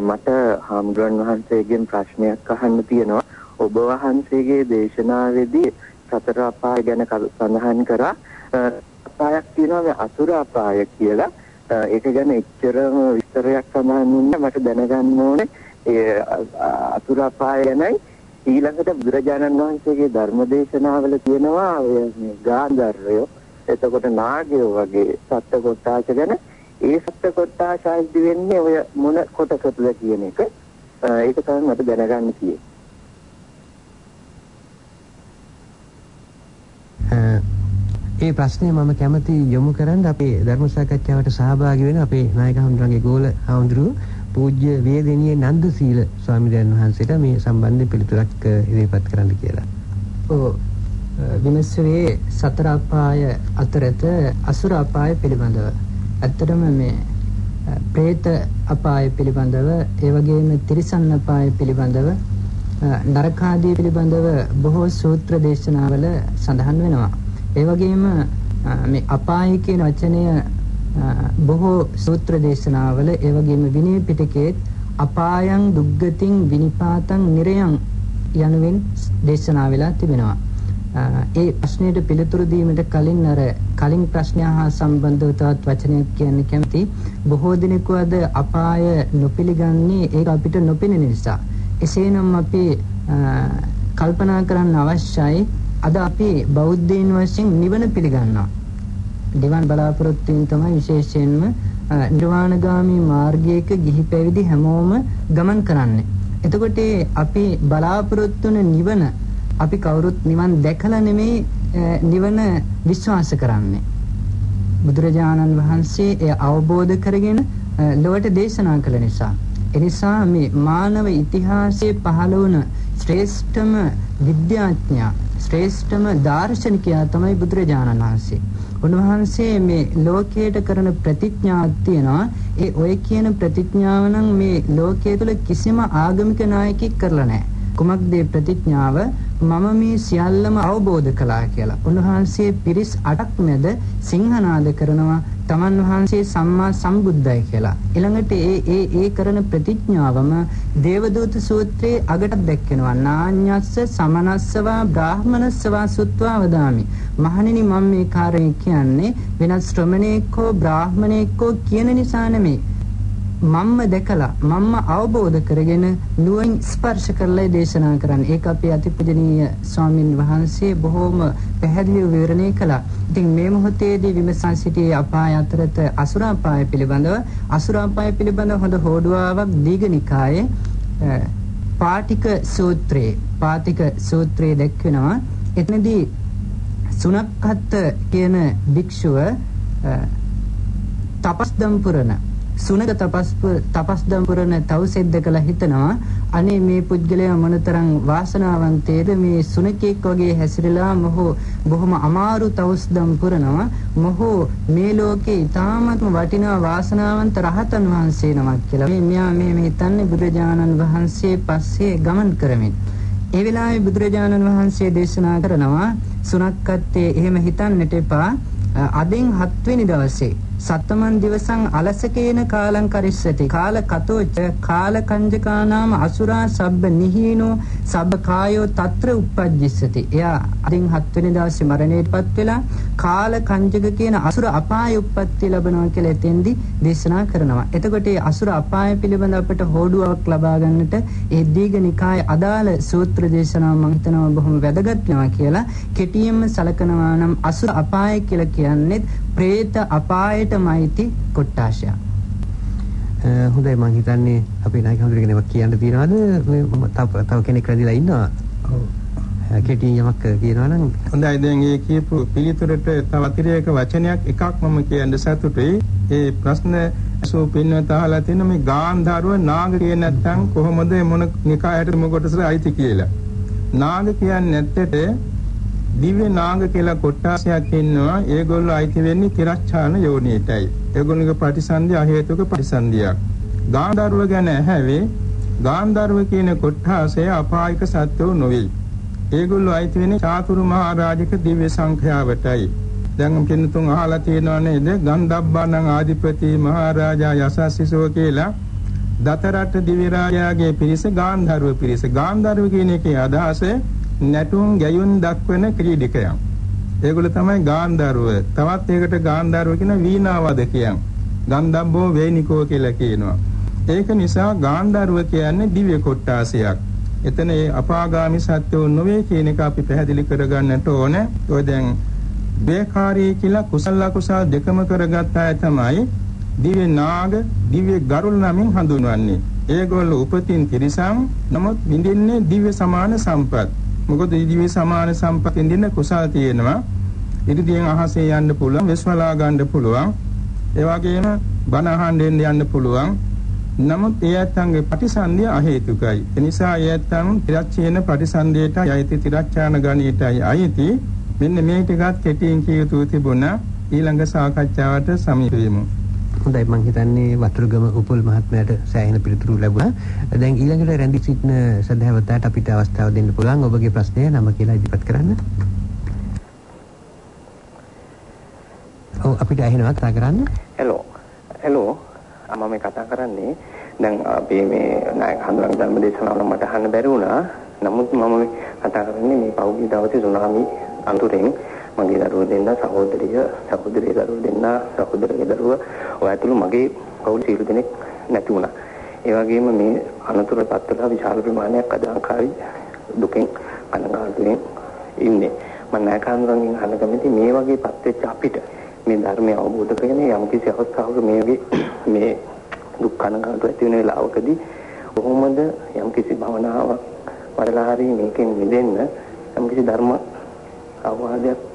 මට හාමුදුරන් වහන්සේගෙන් ප්‍රශ්නයක් අහන්න තියෙනවා. ඔබ වහන්සේගේ දේශනාවේදී සතර අපාය ගැන සඳහන් කරා අපායක් තියෙනවා මේ අසුර අපාය කියලා. ඒක ගැන එච්චරම විස්තරයක් සඳහන් වුණා මට දැනගන්න ඕනේ ඒ අසුර අපාය ගැනයි. ඊළඟට බුදුරජාණන් වහන්සේගේ ධර්මදේශනාවල තියෙනවා ඔය මේ ගාන්ධර්වයෝ. එතකොට නාගයෝ වගේ සත්ත්ව කොටාච ගැන. ඒ සත්ත්ව කොටාච ආයිදි වෙන්නේ ඔය මොන කොටකටද කියන එක. ඒක තමයි මට දැනගන්න තියෙන්නේ. ඒ ප්‍රශ්නය මම කැමති යොමු කරන්න අපේ ධර්ම සාකච්ඡාවට සහභාගී වෙන අපේ නායක හඳුරන්ගේ ගෝල හඳුරු පූජ්‍ය වේදෙනියේ නන්දසීල ස්වාමීන් වහන්සේට මේ සම්බන්ධයෙන් පිළිතුරක් ඉදිරිපත් කරන්න කියලා. ඔව් විමසුවේ සතර අපාය අතරත අසුර අපාය පිළිබඳව. ඇත්තටම මේ പ്രേත අපාය පිළිබඳව ඒ වගේම තිරිසන් අපාය පිළිබඳව නරකාදී පිළිබඳව බොහෝ සූත්‍ර දේශනාවල සඳහන් වෙනවා. ඒ වගේම මේ අපාය කියන වචනය බොහෝ සූත්‍ර දේශනාවල ඒ වගේම විනය පිටකයේත් අපායන් දුග්ගතින් විනිපාතං නිරයන් යනුවෙන් දේශනා වෙලා තිබෙනවා. ඒ ප්‍රශ්නයට පිළිතුරු දීමට කලින් අර කලින් ප්‍රශ්නය හා සම්බන්ධව තවත් වචනයක් කියන්න කැමති. බොහෝ දිනෙක අද අපාය නොපිළගන්නේ ඒක අපිට නොපෙනෙන නිසා. එසේනම් අපි කල්පනා කරන්න අවශ්‍යයි අද අපි බෞද්ධයින් වශයෙන් නිවන පිළිගන්නවා. නිවන් බලාපොරොත්තු වෙන තමයි විශේෂයෙන්ම නිර්වාණගාමී මාර්ගයක ගිහි පැවිදි හැමෝම ගමන් කරන්නේ. එතකොට අපි බලාපොරොත්තු වෙන නිවන අපි කවුරුත් නිවන් දැකලා නෙමෙයි නිවන විශ්වාස කරන්නේ. බුදුරජාණන් වහන්සේ එය අවබෝධ කරගෙන ලොවට දේශනා කළ නිසා. එනිසා මේ මානව ඉතිහාසයේ පහළ වුණ ශ්‍රේෂ්ඨම විද්‍යාඥයා ශ්‍රේෂ්ඨම දාර්ශනිකයා තමයි බුදුරජාණන් වහන්සේ. උන්වහන්සේ මේ ලෝකයට කරන ප්‍රතිඥාවක් තියෙනවා. ඒ ඔය කියන ප්‍රතිඥාව නම් මේ ලෝකයේ තුල කිසිම ආගමික නායකයෙක් කරලා නැහැ. කුමක්ද ප්‍රතිඥාව? මම මේ සියල්ලම අවබෝධ කළා කියලා. උන්වහන්සේ පිරිස් 8ක් මැද සිංහනාද කරනවා තමන් වහන්සේ සම්මා සම්බුද්ධයි කියලා. ඊළඟට ඒ ඒ ඒ කරන ප්‍රතිඥාවම දේවදූත සූත්‍රයේ අගට දැක්වෙනවා. නාඤ්ඤස්ස සමනස්සවා බ්‍රාහමනස්සවා සුත්වා වදාමි. මහණෙනි මම මේ කාර්යය කියන්නේ වෙනස් ශ්‍රමණේක හෝ බ්‍රාහමණේක කියන නිසා නෙමෙයි. මම්ම දැකලා මම්ම අවබෝධ කරගෙන නුවණ ස්පර්ශ කරලා දේශනා කරන්නේ. ඒක අපේ අතිපූජනීය ස්වාමින් වහන්සේ බොහෝම පැහැදිලිව විවරණය කළා. ඉතින් මේ මොහොතේදී විමසා සිටියේ අපාය අතරත අසුරාපාය පිළිබඳව අසුරාපාය පිළිබඳව හොඳ හෝඩුවාවක් දීඝනිකායේ පාටික සූත්‍රයේ පාටික සූත්‍රයේ දැක්වෙනවා. එතනදී සුනක්හත් කියන භික්ෂුව තපස්දම් පුරන සුනක තපස් තපස්දම් පුරන තවුසෙද්ද කළ හිතනවා අනේ මේ පුද්ගලයා මොනතරම් වාසනාවන්තේද? මේ සුනකෙක් වගේ හැසිරලා මොහු බොහොම අමාරු තවුස්දම් පුරනවා. මොහු මේ ලෝකේ ඊ타මත්ම වටිනා වාසනාවන්ත රහතන් වහන්සේ නමක් කියලා. මේ මෙයා මේ මේ හිතන්නේ බුදුරජාණන් වහන්සේ පස්සේ ගමන් කරමින්. ඒ වෙලාවේ බුදුරජාණන් වහන්සේ දේශනා කරනවා සුනක්කත්තේ එහෙම හිතන්නට එපා. අදින් 7 වෙනි දවසේ සත්තමන් දිවසං අලසකේන කාලං කරිස්සති. කාල කතෝච කාල කංජකානාම අසුරා සබ්බ නිහීනෝ සබ්බ කායෝ తත්‍ර උප්පජ්ජිස්සති. එයා අදින් 7 වෙනි දවසේ මරණයටපත් වෙලා කාල කංජක කියන අසුර අපාය උප්පත්ති ලැබනවා කියලා එතෙන්දි දේශනා කරනවා. එතකොට මේ අසුර අපාය පිළිබඳ අපට හෝඩුවක් ලබා ගන්නට ඒ දීඝනිකාය අදාළ සූත්‍ර දේශනාව මම හිතනවා බොහොම වැදගත් වෙනවා කියලා. කෙටියෙන්ම සලකනවා නම් අසුර අපාය කියලා කියන්නේ ප්‍රේත අපායටමයිති කොට්ටාශයක්. හොඳයි මං හිතන්නේ අපේ නායක හඳුරගෙන ඒවා කියන්න තියනවාද තව තව කෙනෙක් රැඳිලා ඉන්නවා. ඔව්. කෙටියෙන් යමක් කියනවා නම් හොඳයි දැන් ඒ කියපු පිළිතුරට තව අතිරේක වචනයක් එකක් මම කියන්න සතුටුයි. ඒ ප්‍රශ්න සෝ පින්නත අහලා තියෙන මේ ගාන්ධාරව නාග කියන්නේ නැත්නම් කොහොමද මොන නිකායට මොකටද අයිති කියලා. නාග කියන්නේ නැත්තේ දිව්‍ය නාග කියලා කොට්ටාසයක් ඉන්නවා. ඒගොල්ලෝ අයිති වෙන්නේ තිරච්ඡාන යෝනියටයි. ඒගොල්ලෝගේ ප්‍රතිසන්දි අහේතුක ප්‍රතිසන්දියක්. ගාන්ධර්ව ගැන ඇහැවේ ගාන්ධර්ව කියන කොට්ටාසය අපායික සත්වෝ නොවේ. ඒගොල්ලෝ අයිති වෙන්නේ චාතුරු මහරජක දිව්‍ය සංඛ්‍යාවටයි. දැන් කිනුතුන් අහලා තියෙනව නේද? ගන්ධබ්බානං ආදිපති මහරජා යසස්සිසෝ කියලා දතරට දිව්‍ය රාජයාගේ පිරිස ගාන්ධර්ව පිරිස. ගාන්ධර්ව කියන එකේ අදහස නැටුම් ගැයුම් දක්වන ක්‍රීඩකයන්. ඒගොල්ලෝ තමයි ගාන්ධර්ව. තවත් ඒකට ගාන්ධර්ව කියන වීණාවදකයන්. ගන්ධබ්බෝ වේනිකෝ කියලා කියනවා. ඒක නිසා ගාන්ධර්ව කියන්නේ දිව්‍ය කොට්ටාසයක්. එතන ඒ අපාගාමි සත්‍යෝ නොවේ කියන එක අපි පැහැදිලි කරගන්නට ඕනේ. ඔය දැන් බේකාරී කියලා කුසල අකුසල දෙකම කරගත්ත අය තමයි දිව්‍ය නාග, දිව්‍ය ගරුල් නමින් හඳුන්වන්නේ. ඒගොල්ලෝ උපතින් තිරිසන් නමුත් විඳින්නේ දිව්‍ය සමාන සම්පත්. මොකද දිව්‍ය සමාන සම්පත් විඳින්න කුසල තියෙනවා. ඉදිරියෙන් අහසේ යන්න පුළුවන්, වෙස්වලා ගන්න පුළුවන්. ඒ වගේම බණ අහන්න යන්න පුළුවන්. නමුත් ඒ ඇත්තන්ගේ ප්‍රතිසන්දිය අහේතුකයි. ඒ නිසා ඒ ඇත්තන් තිරච්ඡේන ප්‍රතිසන්දියට යයිති තිරච්ඡාන ගණීටයි අයිති. මෙන්න මේ ටිකත් කෙටියෙන් කිය යුතු තිබුණා. ඊළඟ සාකච්ඡාවට සමීප වෙමු. හොඳයි මම හිතන්නේ වතුරුගම උපුල් මහත්මයාට සෑහෙන පිළිතුරු ලැබුණා. දැන් ඊළඟට රැඳී සිටින සදහැවතාවට අපිට අවස්ථාව දෙන්න පුළුවන් ඔබගේ ප්‍රශ්නය නම කියලා ඉදිරිපත් කරන්න. ඔව් අපිට ඇහෙනවා කතා කරන්න. හෙලෝ. හෙලෝ. මම මේ කතා කරන්නේ දැන් අපි මේ නායක හඳුනන ධර්ම දේශනාවල මට අහන්න බැරි වුණා. නමුත් මම කතා කරන්නේ මේ පෞද්ගලික දවසේ සුනාමි අඳුරෙන් මගේ දරුවෝ දෙන්න සහෝදරිය සහෝදරිය දරුවෝ දෙන්න සහෝදරගේ දරුවා ඔය ඇතුළු මගේ පවුල් සියලු දෙනෙක් නැති වුණා. ඒ වගේම මේ අනතුරපත් වෙලා විශාල ප්‍රමාණයක් අද ලංකාවේ දුකෙන් කනගාටුවෙන් ඉන්නේ. මම නායකයන්ගෙන් අහන්න කැමති මේ වගේ පත් වෙච්ච අපිට මේ ධර්මය අවබෝධ කරගෙන යම් කිසි අවස්ථාවක මේ වගේ මේ දුක් කනගාටු ඇති වෙන වෙලාවකදී කොහොමද යම් කිසි භවනාවක් වඩලා හරි මේකෙන් මිදෙන්න යම් කිසි ධර්ම අවවාදයක්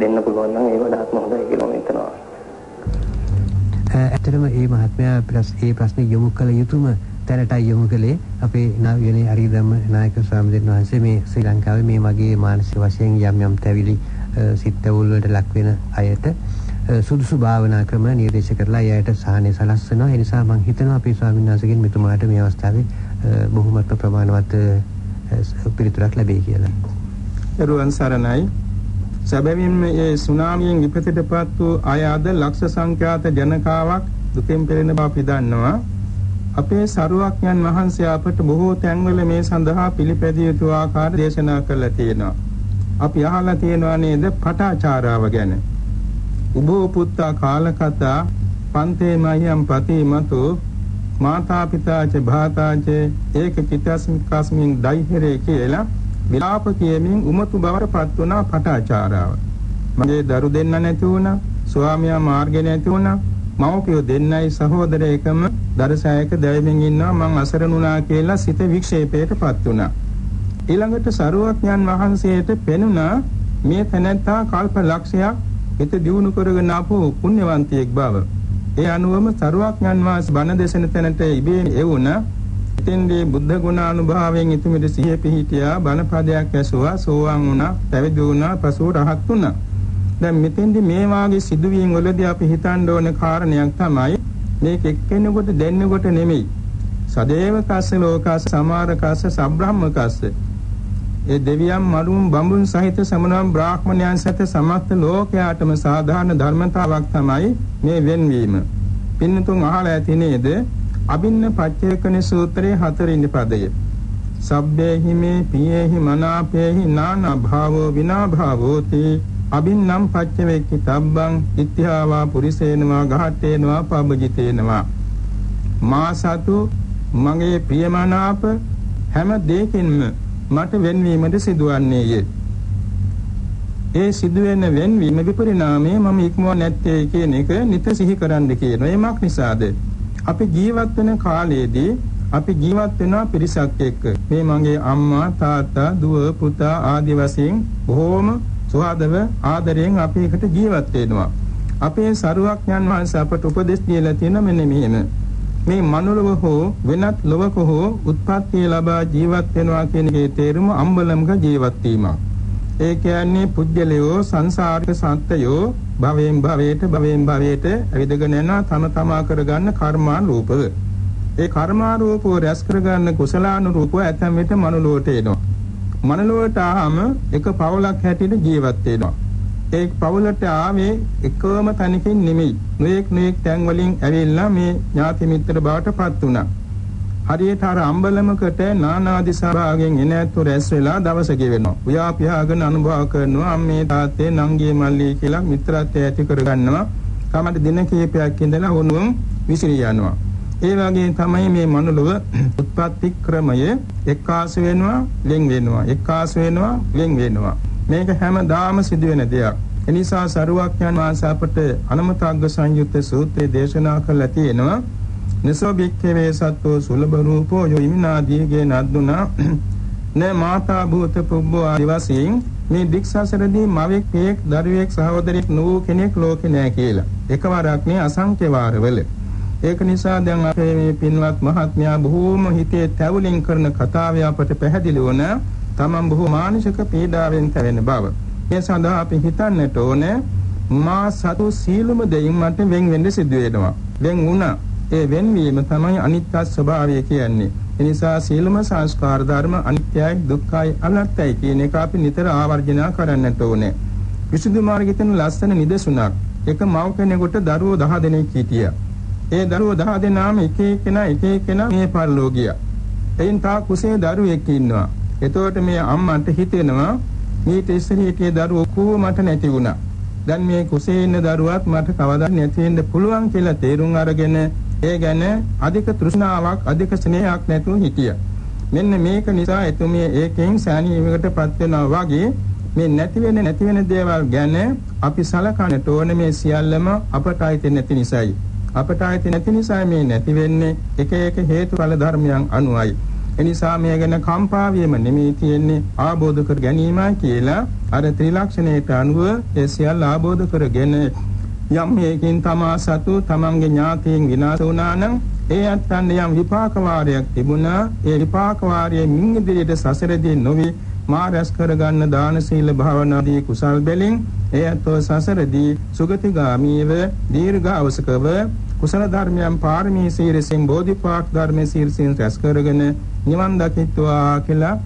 දෙන්න පුළුවන් නම් ඒ වඩාත්ම හොඳයි කියලා මම හිතනවා. ඇත්තටම මේ මහත්මයා ඒ ප්‍රශ්නේ යොමු කළ යුතුම තැනටයි යොමු කළේ අපේ නවීන හරිදම්ම නායක ස්වාමීන් වහන්සේ මේ ශ්‍රී ලංකාවේ මේ වගේ මානසික වශයෙන් යම් යම් තැවිලි සිත්වල වලට ලක් වෙන අයට සුදුසු භාවනා ක්‍රම නිර්දේශ කරලා එයාට සාහනය සලස්වනවා. ඒ නිසා මම හිතනවා අපේ ස්වාමීන් වහන්සේගෙන් මෙතුමාට මේ අවස්ථාවේ බොහොමත්ම ප්‍රමාණවත් පිළිතුරක් ලැබෙයි කියලා. දරුවන් සරණයි. සැබවින්ම මේ සුනාමියෙන් විපතටපත් වූ අය අද ලක්ෂ සංඛ්‍යාත ජනකාවක් දුකෙන් පෙළෙන බව අපි දන්නවා. අපේ සරුවක්ඥන් වහන්සේ අපට බොහෝ තැන්වල මේ සඳහා පිළිපැදිය යුතු ආකාර දේශනා කළා තියෙනවා. අපි අහලා තියෙනවා නේද පටාචාරාව ගැන. උභෝ පුත්තා කාලකතා පන්තේ මහියම් පතිමතු මාතා පිතාච භාතාච ඒක චිත්තස්මින් කස්මින් දෛහිරේ කියලා විලාප කියමින් උමතු බවට පත් වුණා පටාචාරාව. මගේ දරු දෙන්න නැති වුණා, ස්වාමියා මාර්ගේ නැති වුණා, මව්පියෝ දෙන්නයි සහෝදරයෙක්ම දරසයක දැවෙමින් ඉන්නවා මං අසරණුණා කියලා සිත වික්ෂේපයටපත් වුණා. ඊළඟට සරුවක්ඥන් වහන්සේට පෙනුණා මේ තැනැත්තා කල්ප ලක්ෂයක් හිත දියුණු කරගෙන ආපු පුණ්‍යවන්තයෙක් බව. ඒ අනුවම සරුවක්ඥන් වහන්සේ බණ දෙසන තැනට ඉබේ එවුණා. එතෙන්දී බුද්ධ ගුණානුභාවයෙන් ඉතුමිට සිහිය පිහිටියා බණ පදයක් ඇසුවා සෝවාන් වුණා පැවිදි වුණා පසුව රහත් වුණා. දැන් මෙතෙන්දී මේ වාගේ සිදුවීම් වලදී අපි හිතන්න ඕන කාරණයක් තමයි මේක එක්කෙනෙකුට දෙන්නෙකුට නෙමෙයි. සදේවකස්ස ලෝකස්ස සමාරකස්ස සබ්‍රාහ්මකස්ස ඒ දෙවියන් මරුන් බඹුන් සහිත සමනම් බ්‍රාහ්මණයන් සහිත සමස්ත ලෝකයාටම සාධාරණ ධර්මතාවක් තමයි මේ වෙන්වීම. පින්නතුන් අහලා ඇති නේද? අබින්න පච්චේකන සූත්‍රයේ හතරින් පදය. සබ්බේහි මේ පියේහි මනාපේහි නානා භාවෝ විනා භාවෝති අබින්නම් පච්චවේකි තබ්බං ඉත්‍යාවා පුරිසේනවා ගහට්ටේනවා පබජිතේනවා මා සතු මගේ ප්‍රියමනාප හැම දෙයකින්ම මට වෙන්වීමට සිදුවන්නේය. ඒ සිදුවෙන වෙන්වීම විපරිණාමය මම ඉක්මව නැත්තේ කියන එක නිත සිහි කරන්න කියනවා. එමක් නිසාද? අපි ජීවත් වෙන කාලයේදී අපි ජීවත් වෙනවා පිරිසක් එක්ක. මේ මගේ අම්මා, තාත්තා, දුව, පුතා ආදී වශයෙන් බොහෝම සුහදව ආදරයෙන් අපි එකට ජීවත් වෙනවා. අපේ සරුවක්ඥන් වහන්සේ අපට උපදෙස් දීලා තියෙන මෙන්න මෙහෙම. මේ මනුලව හෝ වෙනත් ලොවක හෝ උත්පත්තිය ලබා ජීවත් වෙනවා කියන එකේ තේරුම අම්බලම්ක ජීවත් වීමක්. ඒ කියන්නේ පුජ්‍යලයෝ සංසාරික සත්‍යයෝ භවයෙන් භවයට භවයෙන් භවයට ඇවිදගෙන යන තම තමා කරගන්න කර්මානුරූපව. ඒ කර්මානුරූපව රැස් කරගන්න කුසලානුරූපව ඇතැම් විට මනුලොවට එනවා. මනුලොවට ආවම එක පවුලක් හැටියට ජීවත් වෙනවා. ඒ පවුලට ආවේ එකම තැනකින් නෙමෙයි. නොඑක් නොඑක් තැන් වලින් ඇවිල්ලා මේ ඥාති මිත්‍ර බවට පත් වුණා. හරියට අර අම්බලමකට නානා දිසා භාගයෙන් එන ඇත්තු රැස් වෙලා දවස ගෙවෙනවා. උයා පියාගෙන අනුභව කරනවා අම්මේ තාත්තේ නංගී මල්ලී කියලා මිත්‍රත්වය ඇති කරගන්නවා. තමයි දින කිහිපයක් ඉඳලා වුණුම් විසිරී යනවා. ඒ වගේ තමයි මේ මනුලව උත්පත්ති ක්‍රමය එක්කාස වෙනවා, ලෙන් වෙනවා, එක්කාස වෙනවා, ලෙන් වෙනවා. මේක හැමදාම සිදුවෙන දෙයක්. එනිසා සරුවක්යන් වහන්සේ අපට අනමතග්ග සංයුත්ත සූත්‍රයේ දේශනා කළා තියෙනවා. නසෝ බික්ඛවේ සත්වෝ සුලභ රූපෝ යෝ ඉමිනාදීගේ නද්දුනා න මාතා භූත පුබ්බෝ ආදි වශයෙන් මේ දික්සසරදී මවෙක් පියෙක් දරුවෙක් සහෝදරෙක් නෝ කෙනෙක් ලෝකේ නැහැ කියලා. එකවරක් මේ අසංඛ්‍ය වාරවල. ඒක නිසා දැන් අපේ මේ පින්වත් මහත්මයා බොහෝම හිතේ තැවුලින් කරන කතාවේ අපට පැහැදිලි වුණ තමන් බොහෝ මානසික පීඩාවෙන් තැවෙන බව. ඒ සඳහා අපි හිතන්නට ඕනේ මා සතු සීලම දෙයින් මට වෙන් වෙන්න සිදු වෙනවා. වෙන් වුණා. ඒ වෙන්වීම තමයි අනිත්‍ය ස්වභාවය කියන්නේ. එනිසා සීලම සංස්කාර ධර්ම අනිත්‍යයි දුක්ඛයි අනාත්තයි කියන එක අපි නිතර ආවර්ජන කරන්නට ඕනේ. විසුද්ධි මාර්ගයේ තියෙන ලස්සන නිදසුනක් එක මව් කෙනෙකුට දරුවෝ 10 දෙනෙක් හිටියා. ඒ දරුවෝ 10 දෙනාම එක එකනා එක එකනා මේ පරිලෝකියා. එයින් තා කුසේ දරුවෙක් ඉන්නවා. එතකොට මේ අම්මන්ට හිතෙනවා මේ ඉස්සෙල්ලා හිටිය දරුවෝ කෝ මට නැති වුණා. දැන් මේ කුසේ ඉන්න දරුවත් මට කවදා නැති වෙන්න පුළුවන් කියලා තේරුම් අරගෙන ඒ ගැන අධික තෘෂ්ණාවක් අධික ස්නේහයක් නැතුව හිටියා. මෙන්න මේක නිසා එතුමිය ඒකෙන් සෑහීමකටපත් වෙනවා වගේ මේ නැති වෙන නැති වෙන දේවල් ගැන අපි සලකන්නට ඕනේ මේ සියල්ලම අපට අයිති නැති නිසායි. අපට අයිති නැති නිසා මේ නැති වෙන්නේ එක එක හේතුඵල ධර්මයන් අනුවයි. එනිසා මේ ගැන කම්පා වීම නෙමෙයි තියෙන්නේ ආબોධ කර ගැනීමයි කියලා අර ත්‍රිලක්ෂණයට අනුව ඒ සියල්ල ආબોධ කරගෙන යම් මේකින් තමා සතු තමන්ගේ ඥාතීන් විනාශ වුණා නම් ඒ අත්තන් යම් විපාක වාරයක් තිබුණා. ඒ විපාක වාරයේ මින් ඉදිරියට සසරදී නොවේ මා රැස් කරගන්න දාන සීල භාවනාදී කුසල් බැලින් ඒ අතෝ සසරදී සුගතිගාමීව දීර්ඝාවසකව කුසල ධර්මයන් පාරමී සීරසින් බෝධිපාක් ධර්මයේ සීරසින් රැස් කරගෙන නිවන් දකිත්වා කියලා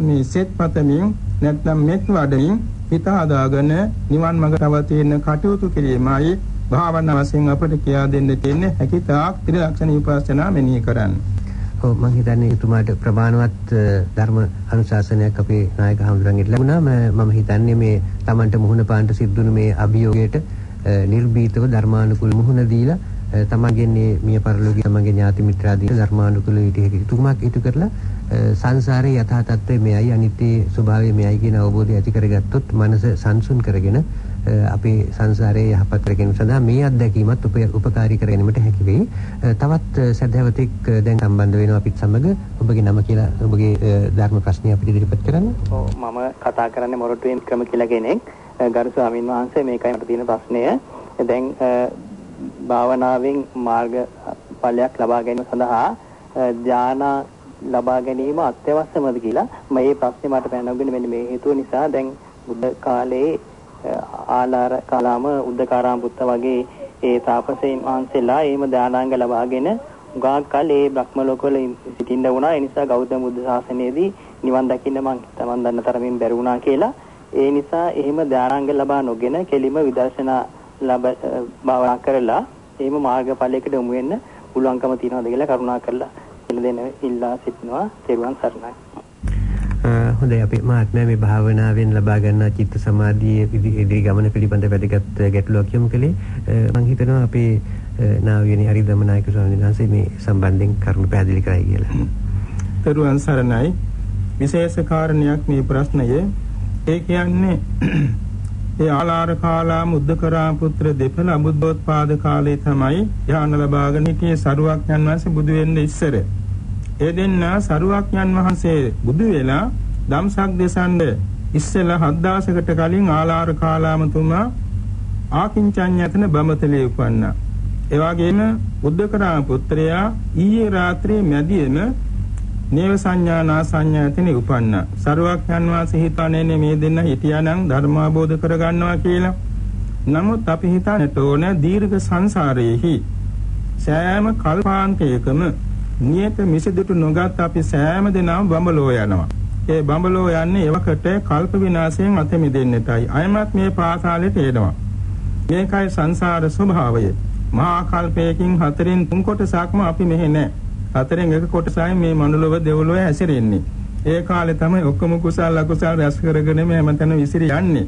මේ සෙත් පතමින් නැත්නම් මෙත් වඩමින් හිත හදාගෙන නිවන් මඟ තවතින කටයුතු කිරීමයි භාවනා වශයෙන් අපට කියා දෙන්න තියෙන්නේ හැකිතාක් ත්‍රිලක්ෂණ විපස්සනා මෙනෙහි කරන්න. ඔව් මම හිතන්නේ එතුමාට ප්‍රමාණවත් ධර්ම අනුශාසනයක් අපේ නායක හඳුරන්ගෙත් ලැබුණා. මම හිතන්නේ මේ Tamanට මුහුණ පාන්න සිද්ධුණු මේ අභියෝගයට නිර්භීතව ධර්මානුකූල මුහුණ දීලා තමන්ගේ මිය පරලෝකීය තමන්ගේ ඥාති මිත්‍රාදී ධර්මානුකූල හිතුමක් ඉටු කරලා සංසාරේ යථා තත්ත්වය මෙයයි අනිත්‍ය ස්වභාවය මෙයයි කියන අවබෝධය ඇති කරගත්තොත් මනස සංසුන් කරගෙන අපේ සංසාරයේ යහපත් කරගෙන සඳහා මේ අත්දැකීමත් උපකාරී කර ගැනීමට හැකි වෙයි. තවත් සදහැවතෙක් දැන් සම්බන්ධ වෙනවා අපිත් සමග ඔබගේ නම කියලා ඔබගේ ධර්ම ප්‍රශ්නය අපිට ඉදිරිපත් කරන්න. ඔව් මම කතා කරන්නේ මොරටුවෙන් ක්‍රම කියලා කෙනෙක්. ගරු ස්වාමින් වහන්සේ මේකයි මට තියෙන ප්‍රශ්නය. දැන් භාවනාවෙන් මාර්ග ඵලයක් ලබා ගැනීම සඳහා ධාන ලබා ගැනීම අත්‍යවශ්‍යමද කියලා මම මේ ප්‍රශ්නේ මට පැනනගන්නේ මෙන්න මේ හේතුව නිසා දැන් බුද්ධ කාලේ ආලාර කාලාම උද්දකාරාම පුත්ත වගේ ඒ තාපසයන් වහන්සේලා එහෙම දානාංග ලබාගෙන උගාක් කල ඒ බ්‍රහ්ම ලෝකවල සිටින්න වුණා. ඒ නිසා ගෞතම බුදු සාසනයේදී නිවන් දකින්න මං තමන් දන්න තරමින් බැරි වුණා කියලා. ඒ නිසා එහෙම දානාංග ලබා නොගෙන කෙලිම විදර්ශනා ලබ භාවනා කරලා එහෙම මාර්ගඵලයකට යොමු වෙන්න පුළුවන්කම තියනවාද කියලා කරුණා කරලා ඉල්ල දෙන ඉල්ලා සිටිනවා තෙරුවන් සරණයි. හොඳයි අපි මහත්මයා මේ භාවනාවෙන් ලබා ගන්නා චිත්ත සමාධියේ ඉදිරි ගමන පිළිබඳ වැදගත් ගැටලුවක් යොමු කළේ මම හිතනවා අපේ නාවියනි හරිදම නායක ස්වාමීන් වහන්සේ මේ සම්බන්ධයෙන් කරුණු පැහැදිලි කරයි කියලා. තෙරුවන් සරණයි. විශේෂ කාරණයක් මේ ප්‍රශ්නය ඒ කියන්නේ ඒ ආලාර කාලා මුද්දකරා පුත්‍ර දෙපළ අබුද්ධෝත්පාද කාලේ තමයි ඥාන ලබාගෙන හිටියේ සරුවක්ඥන් වහන්සේ බුදු වෙන්න ඉස්සර. ඒ දෙන්න සරුවක්ඥන් වහන්සේ බුදු වෙලා ධම්සක් දෙසන්න ඉස්සෙල්ලා හත් දවසකට කලින් ආලාර කාලාමතුමා ආකින්චඤ්ඤතන බඹතලේ උපන්නා. ඒ වගේම බුද්ධකරා පුත්‍රයා ඊයේ රාත්‍රියේ මැදියේම නේව සංඥා නා සංඥා ඇතිනේ උපන්න. සරුවක්යන් වාසේ හිතන්නේ මේ දෙන්න හිටියානම් ධර්ම අවබෝධ කරගන්නවා කියලා. නමුත් අපි හිතන්නට ඕන දීර්ඝ සංසාරයේහි සෑම කල්පාන්තයකම නියත මිසදිටු නොගත් අපි සෑම දිනම බඹලෝ යනවා. ඒ බඹලෝ යන්නේ එවකට කල්ප විනාශයෙන් අත මිදෙන්නටයි. අයමත් මේ පාසාලෙට එනවා. මේකයි සංසාර ස්වභාවය. මහා කල්පයකින් හතරෙන් තුන් කොටසක්ම අපි මෙහෙ නැහැ. හතරෙන් එක කොටසයි මේ මනුලොව දෙව්ලොව හැසිරෙන්නේ. ඒ කාලේ තමයි ඔක්කොම කුසල අකුසල රැස් කරගෙන මේ හැමතැන විසිර යන්නේ.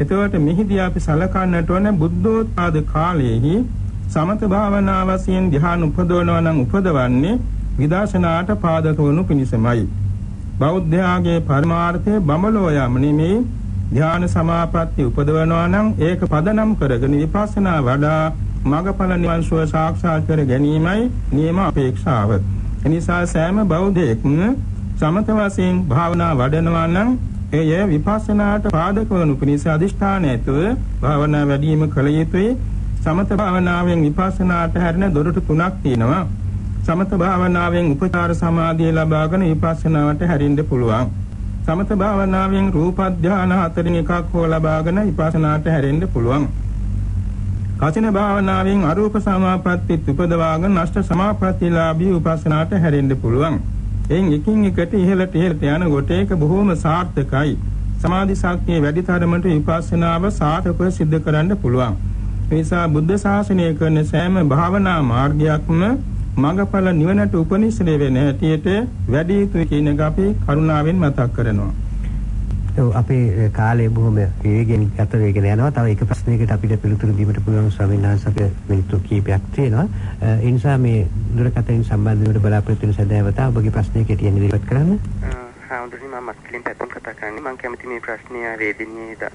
එතකොට මෙහිදී අපි සලකන්නට ඕන බුද්ධෝත්පාද කාලයේහි සමත භාවනා වශයෙන් ධ්‍යාන උපදවනවා නම් උපදවන්නේ විදර්ශනාට පාදක වනු පිණිසමයි. බෞද්ධයාගේ පරමාර්ථය බඹලෝ යම නෙමේ ධ්‍යාන සමාපatti උපදවනවා නම් ඒක පදනම් කරගෙන විපස්සනා වඩා මගඵල නිවන් සුව සාක්ෂාත් කර ගැනීමයි නියම අපේක්ෂාව. එනිසා සෑම බෞද්ධයෙක්ම සමත වශයෙන් භාවනා වඩනවා නම් එය විපස්සනාට පාදක වනු පිණිස අදිෂ්ඨාන ඇතුව භාවනා වැඩිම කළ යුතුයි. සමත භාවනාවෙන් විපස්සනාට හැරෙන දොරටු තුනක් තියෙනවා. සමත භාවනාවෙන් උපචාර සමාධිය ලබාගෙන විපස්සනාවට හැරෙන්න පුළුවන්. සමත භාවනාවෙන් රූප ධානය හතරින් එකක් හෝ ලබාගෙන විපස්සනාට හැරෙන්න පුළුවන්. කසින භාවනාවෙන් අරූප සමාපatti උපදවාගෙන අෂ්ට සමාපත්තිලාභී උපස්සනාට හැරෙන්න පුළුවන්. එයින් එකින් එකට ඉහළට ඉහළට යනකොට ඒක බොහොම සාර්ථකයි. සමාධි ශක්තිය වැඩි තරමට විපස්සනාව සාර්ථකව සිද්ධ කරන්න පුළුවන්. ඒ නිසා බුද්ධ ශාසනය කරන සෑම භාවනා මාර්ගයක්ම මඟඵල නිවනට උපනිශ්‍රේ වෙන හැටියට වැඩි යුතුයි කියන එක අපි කරුණාවෙන් මතක් කරනවා. අපේ කාලය බොහොම වේගෙන් ගත වෙගෙන යනවා. තව එක ප්‍රශ්නයකට අපිට පිළිතුරු දීමට පුළුවන් ස්වාමීන් වහන්සේ අපේ මිනිත්තු කීපයක් තියෙනවා. ඒ නිසා මේ දුරකථනයෙන් සම්බන්ධ වෙනට බලාපොරොත්තු වෙන සදහැවතා ඔබගේ ප්‍රශ්නය කෙටියෙන් ඉදිරිපත් කරන්න. හාමුදුරනේ මම මස්කලින් පැතුම් කතා කරන්නේ. මම කැමති මේ ප්‍රශ්නය වේදිනියේ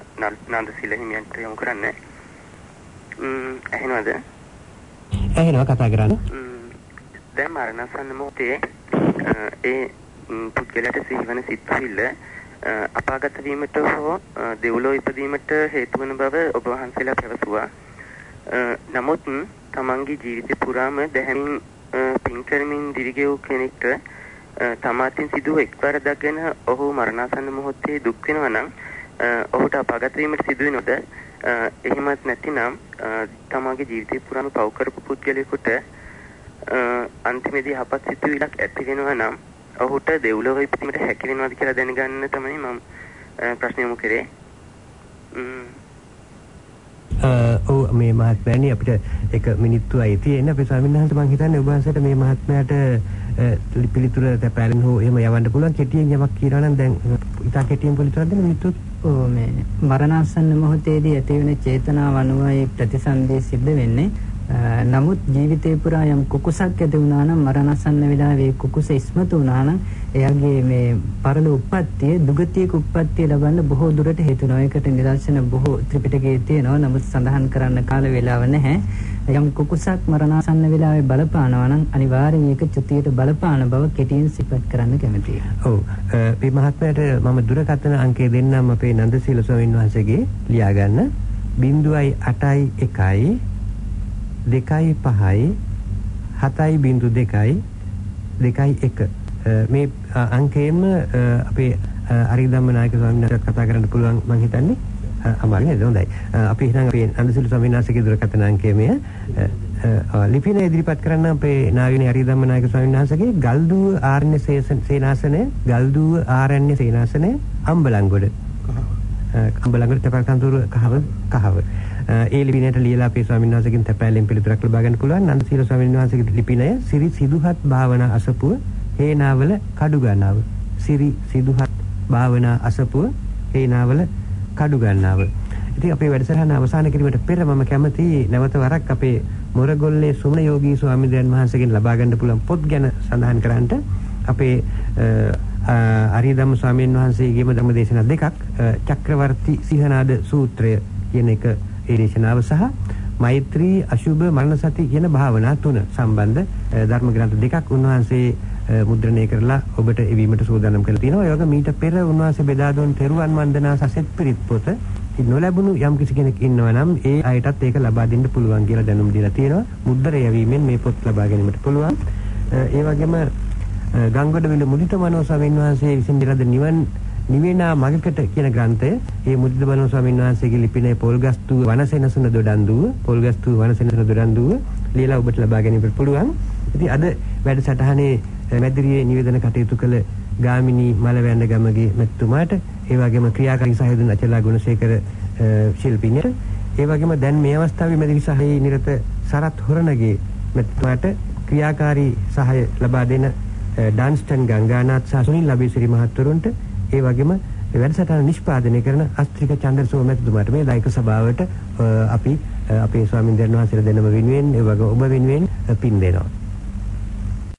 නන්ද සිල හිමියන්ට යොමු කරන්න. ම්ම් ඇහෙනවද? ඇහෙනවා කතා කරන්න. දැන් මරණසන්න මොහොතේ ඒ පුද්ගලයාට සිහිවන සිත්විල්ල අපාගත වීමට හෝ දෙව්ලොව ඉපදීමට හේතු වන බව ඔබ වහන්සේලා පැවසුවා. නමුත් තමන්ගේ ජීවිතය පුරාම දැහැමින් පින් කරමින් දිරිගෙව් කෙනෙක්ට තමාටින් සිදුව එක්වර දගෙන ඔහු මරණාසන්න මොහොතේ දුක් වෙනවා නම් ඔහුට අපාගත වීමට සිදු වෙනොද එහෙමත් නැතිනම් තමාගේ ජීවිතය පුරාම පව් කරපු පුද්ගලයෙකුට අන්තිමේදී යහපත් සිතුවිල්ලක් ඇති වෙනවා නම් ඔහුට දෙව්ලොව ඉපදීමට හැකි වෙනවද කියලා දැනගන්න තමයි මම ප්‍රශ්න යොමු කරේ. ඔව් මේ මහත්මයානි අපිට එක මිනිත්තුයි තියෙන අපේ ස්වාමීන් වහන්සේ මම හිතන්නේ ඔබ වහන්සේට මේ මහත්මයාට පිළිතුර තැපෑලෙන් හෝ එහෙම යවන්න පුළුවන් කෙටියෙන් යමක් කියනවා නම් දැන් ඉතා කෙටියෙන් පිළිතුරක් දෙන්න මිනිත්තු ඔව් මේ මරණාසන්න මොහොතේදී ඇති වෙන චේතනාව අනුවයි ප්‍රතිසන්දේ සිද්ධ වෙන්නේ නමුත් ජීවිතේ පුරා යම් කුකුසක් ඇති වුණා නම් මරණසන්න වෙලාවේ කුකුස ඉස්මතු වුණා නම් එයාගේ මේ පරල උප්පත්තිය දුගතියක උප්පත්තිය ලබන්න බොහෝ දුරට හේතු වෙනවා. ඒකට නිදර්ශන බොහෝ ත්‍රිපිටකයේ තියෙනවා. නමුත් සඳහන් කරන්න කාල වේලාව නැහැ. යම් කුකුසක් මරණසන්න වෙලාවේ බලපානවා නම් අනිවාර්යයෙන් ඒක චුතියට බලපාන බව කෙටියෙන් සිපත් කරන්න කැමතියි. ඔව්. මේ මහත්මයාට මම දුරකථන අංකය දෙන්නම් අපේ නන්දසීල ස්වාමීන් වහන්සේගේ ලියා ගන්න 0.81 දෙකයි පහයි හතයි බිඳු දෙකයි දෙකයි එක. මේ අංකයෙන්ම අපේ අරිදම්ම නායක ස්වාමීන් වහන්සේ කතා කරන්න පුළුවන් මම හිතන්නේ. අමාරු නේද? හොඳයි. අපි එහෙනම් අපේ අන්දසිලු ස්වාමීන් වහන්සේගේ දුරකථන අංකය මෙය. ලිපින ඉදිරිපත් කරන්න අපේ නාවිනේ අරිදම්ම නායක ස්වාමීන් වහන්සේගේ ගල්දුව ආරණ්‍ය සේනාසනය ගල්දුව ආරණ්‍ය සේනාසනය අම්බලන්ගොඩ අම්බලන්ගොඩ තපල් කන්තර කහව කහව ඒ ලිපිනයට ලියලා අපේ ස්වාමීන් වහන්සේගෙන් තැපෑලෙන් පිළිතුරක් ලබා ගන්න පුළුවන්. නන්දසීල ස්වාමීන් වහන්සේගේ ලිපිනය සිරි සිදුහත් භාවනා අසපුව හේනාවල කඩු ගන්නාව. සිරි සිදුහත් භාවනා අසපුව හේනාවල කඩු ගන්නාව. ඉතින් අපේ වැඩසටහන අවසන් කිරීමට පෙර මම කැමති නැවත වරක් අපේ මොරගොල්ලේ සුමන යෝගී ස්වාමීන් වහන්සේගෙන් ලබා ගන්න පුළුවන් පොත් ගැන සඳහන් කරන්නට අපේ අරියදම්ම ස්වාමීන් වහන්සේගේම ධර්ම දේශනා දෙකක් චක්‍රවර්ති සිහනාද සූත්‍රය කියන එක ඒ දේශනාව සහ මෛත්‍රී අශුභ මරණ සති කියන භාවනා තුන සම්බන්ධ ධර්ම ග්‍රන්ථ දෙකක් උන්වහන්සේ මුද්‍රණය කරලා ඔබට එවීමට සූදානම් කරලා තියෙනවා. ඒ වගේ මීට පෙර උන්වහන්සේ බෙදා දුන් තෙරුවන් වන්දනා සසෙත් පිරිත් පොත නොලැබුණු යම් කිසි කෙනෙක් ඉන්නවා නම් ඒ අයටත් ඒක ලබා දෙන්න පුළුවන් කියලා දැනුම් දීලා තියෙනවා. මුද්‍රණය යවීමෙන් මේ පොත් ලබා ගැනීමට පුළුවන්. ඒ වගේම ගංගොඩවිල මුදිත මනෝ ස්වාමීන් වහන්සේ විසින් දිරද නිවන් නිවේනා මගකට කියන ග්‍රන්ථය ඒ මුදිත මනෝ ස්වාමීන් වහන්සේගේ ලිපිනේ පොල්ගස්තු වනසෙනසුන දොඩන්දුව පොල්ගස්තු වනසෙනසුන දොඩන්දුව ලියලා ඔබට ලබා ගැනීමට පුළුවන්. ඉතින් අද වැඩසටහනේ මැදිරියේ නිවේදන කටයුතු කළ ගාමිණී මලවැන්න ගමගේ මෙතුමාට ඒ වගේම ක්‍රියාකාරී සහයදුන් අචලා ගුණසේකර ශිල්පිනියට ඒ වගේම දැන් මේ අවස්ථාවේ මැදිරි සහයේ නිරත සරත් හොරණගේ මෙතුමාට ක්‍රියාකාරී සහාය ලබා දෙන ඩාන්ස්ටන් ගංගානාත් සහ සුනිල් ලබේසිරි මහත්වරුන්ට ඒ වගේම වැඩසටහන නිෂ්පාදනය කරන අස්ත්‍රික චන්ද්‍රසෝම මැතිතුමාට මේ දායක සභාවට අපි අපේ ස්වාමීන් වහන්සේලා දෙනම වෙනුවෙන් ඒ වගේ ඔබ වෙනුවෙන් පින් දෙනවා.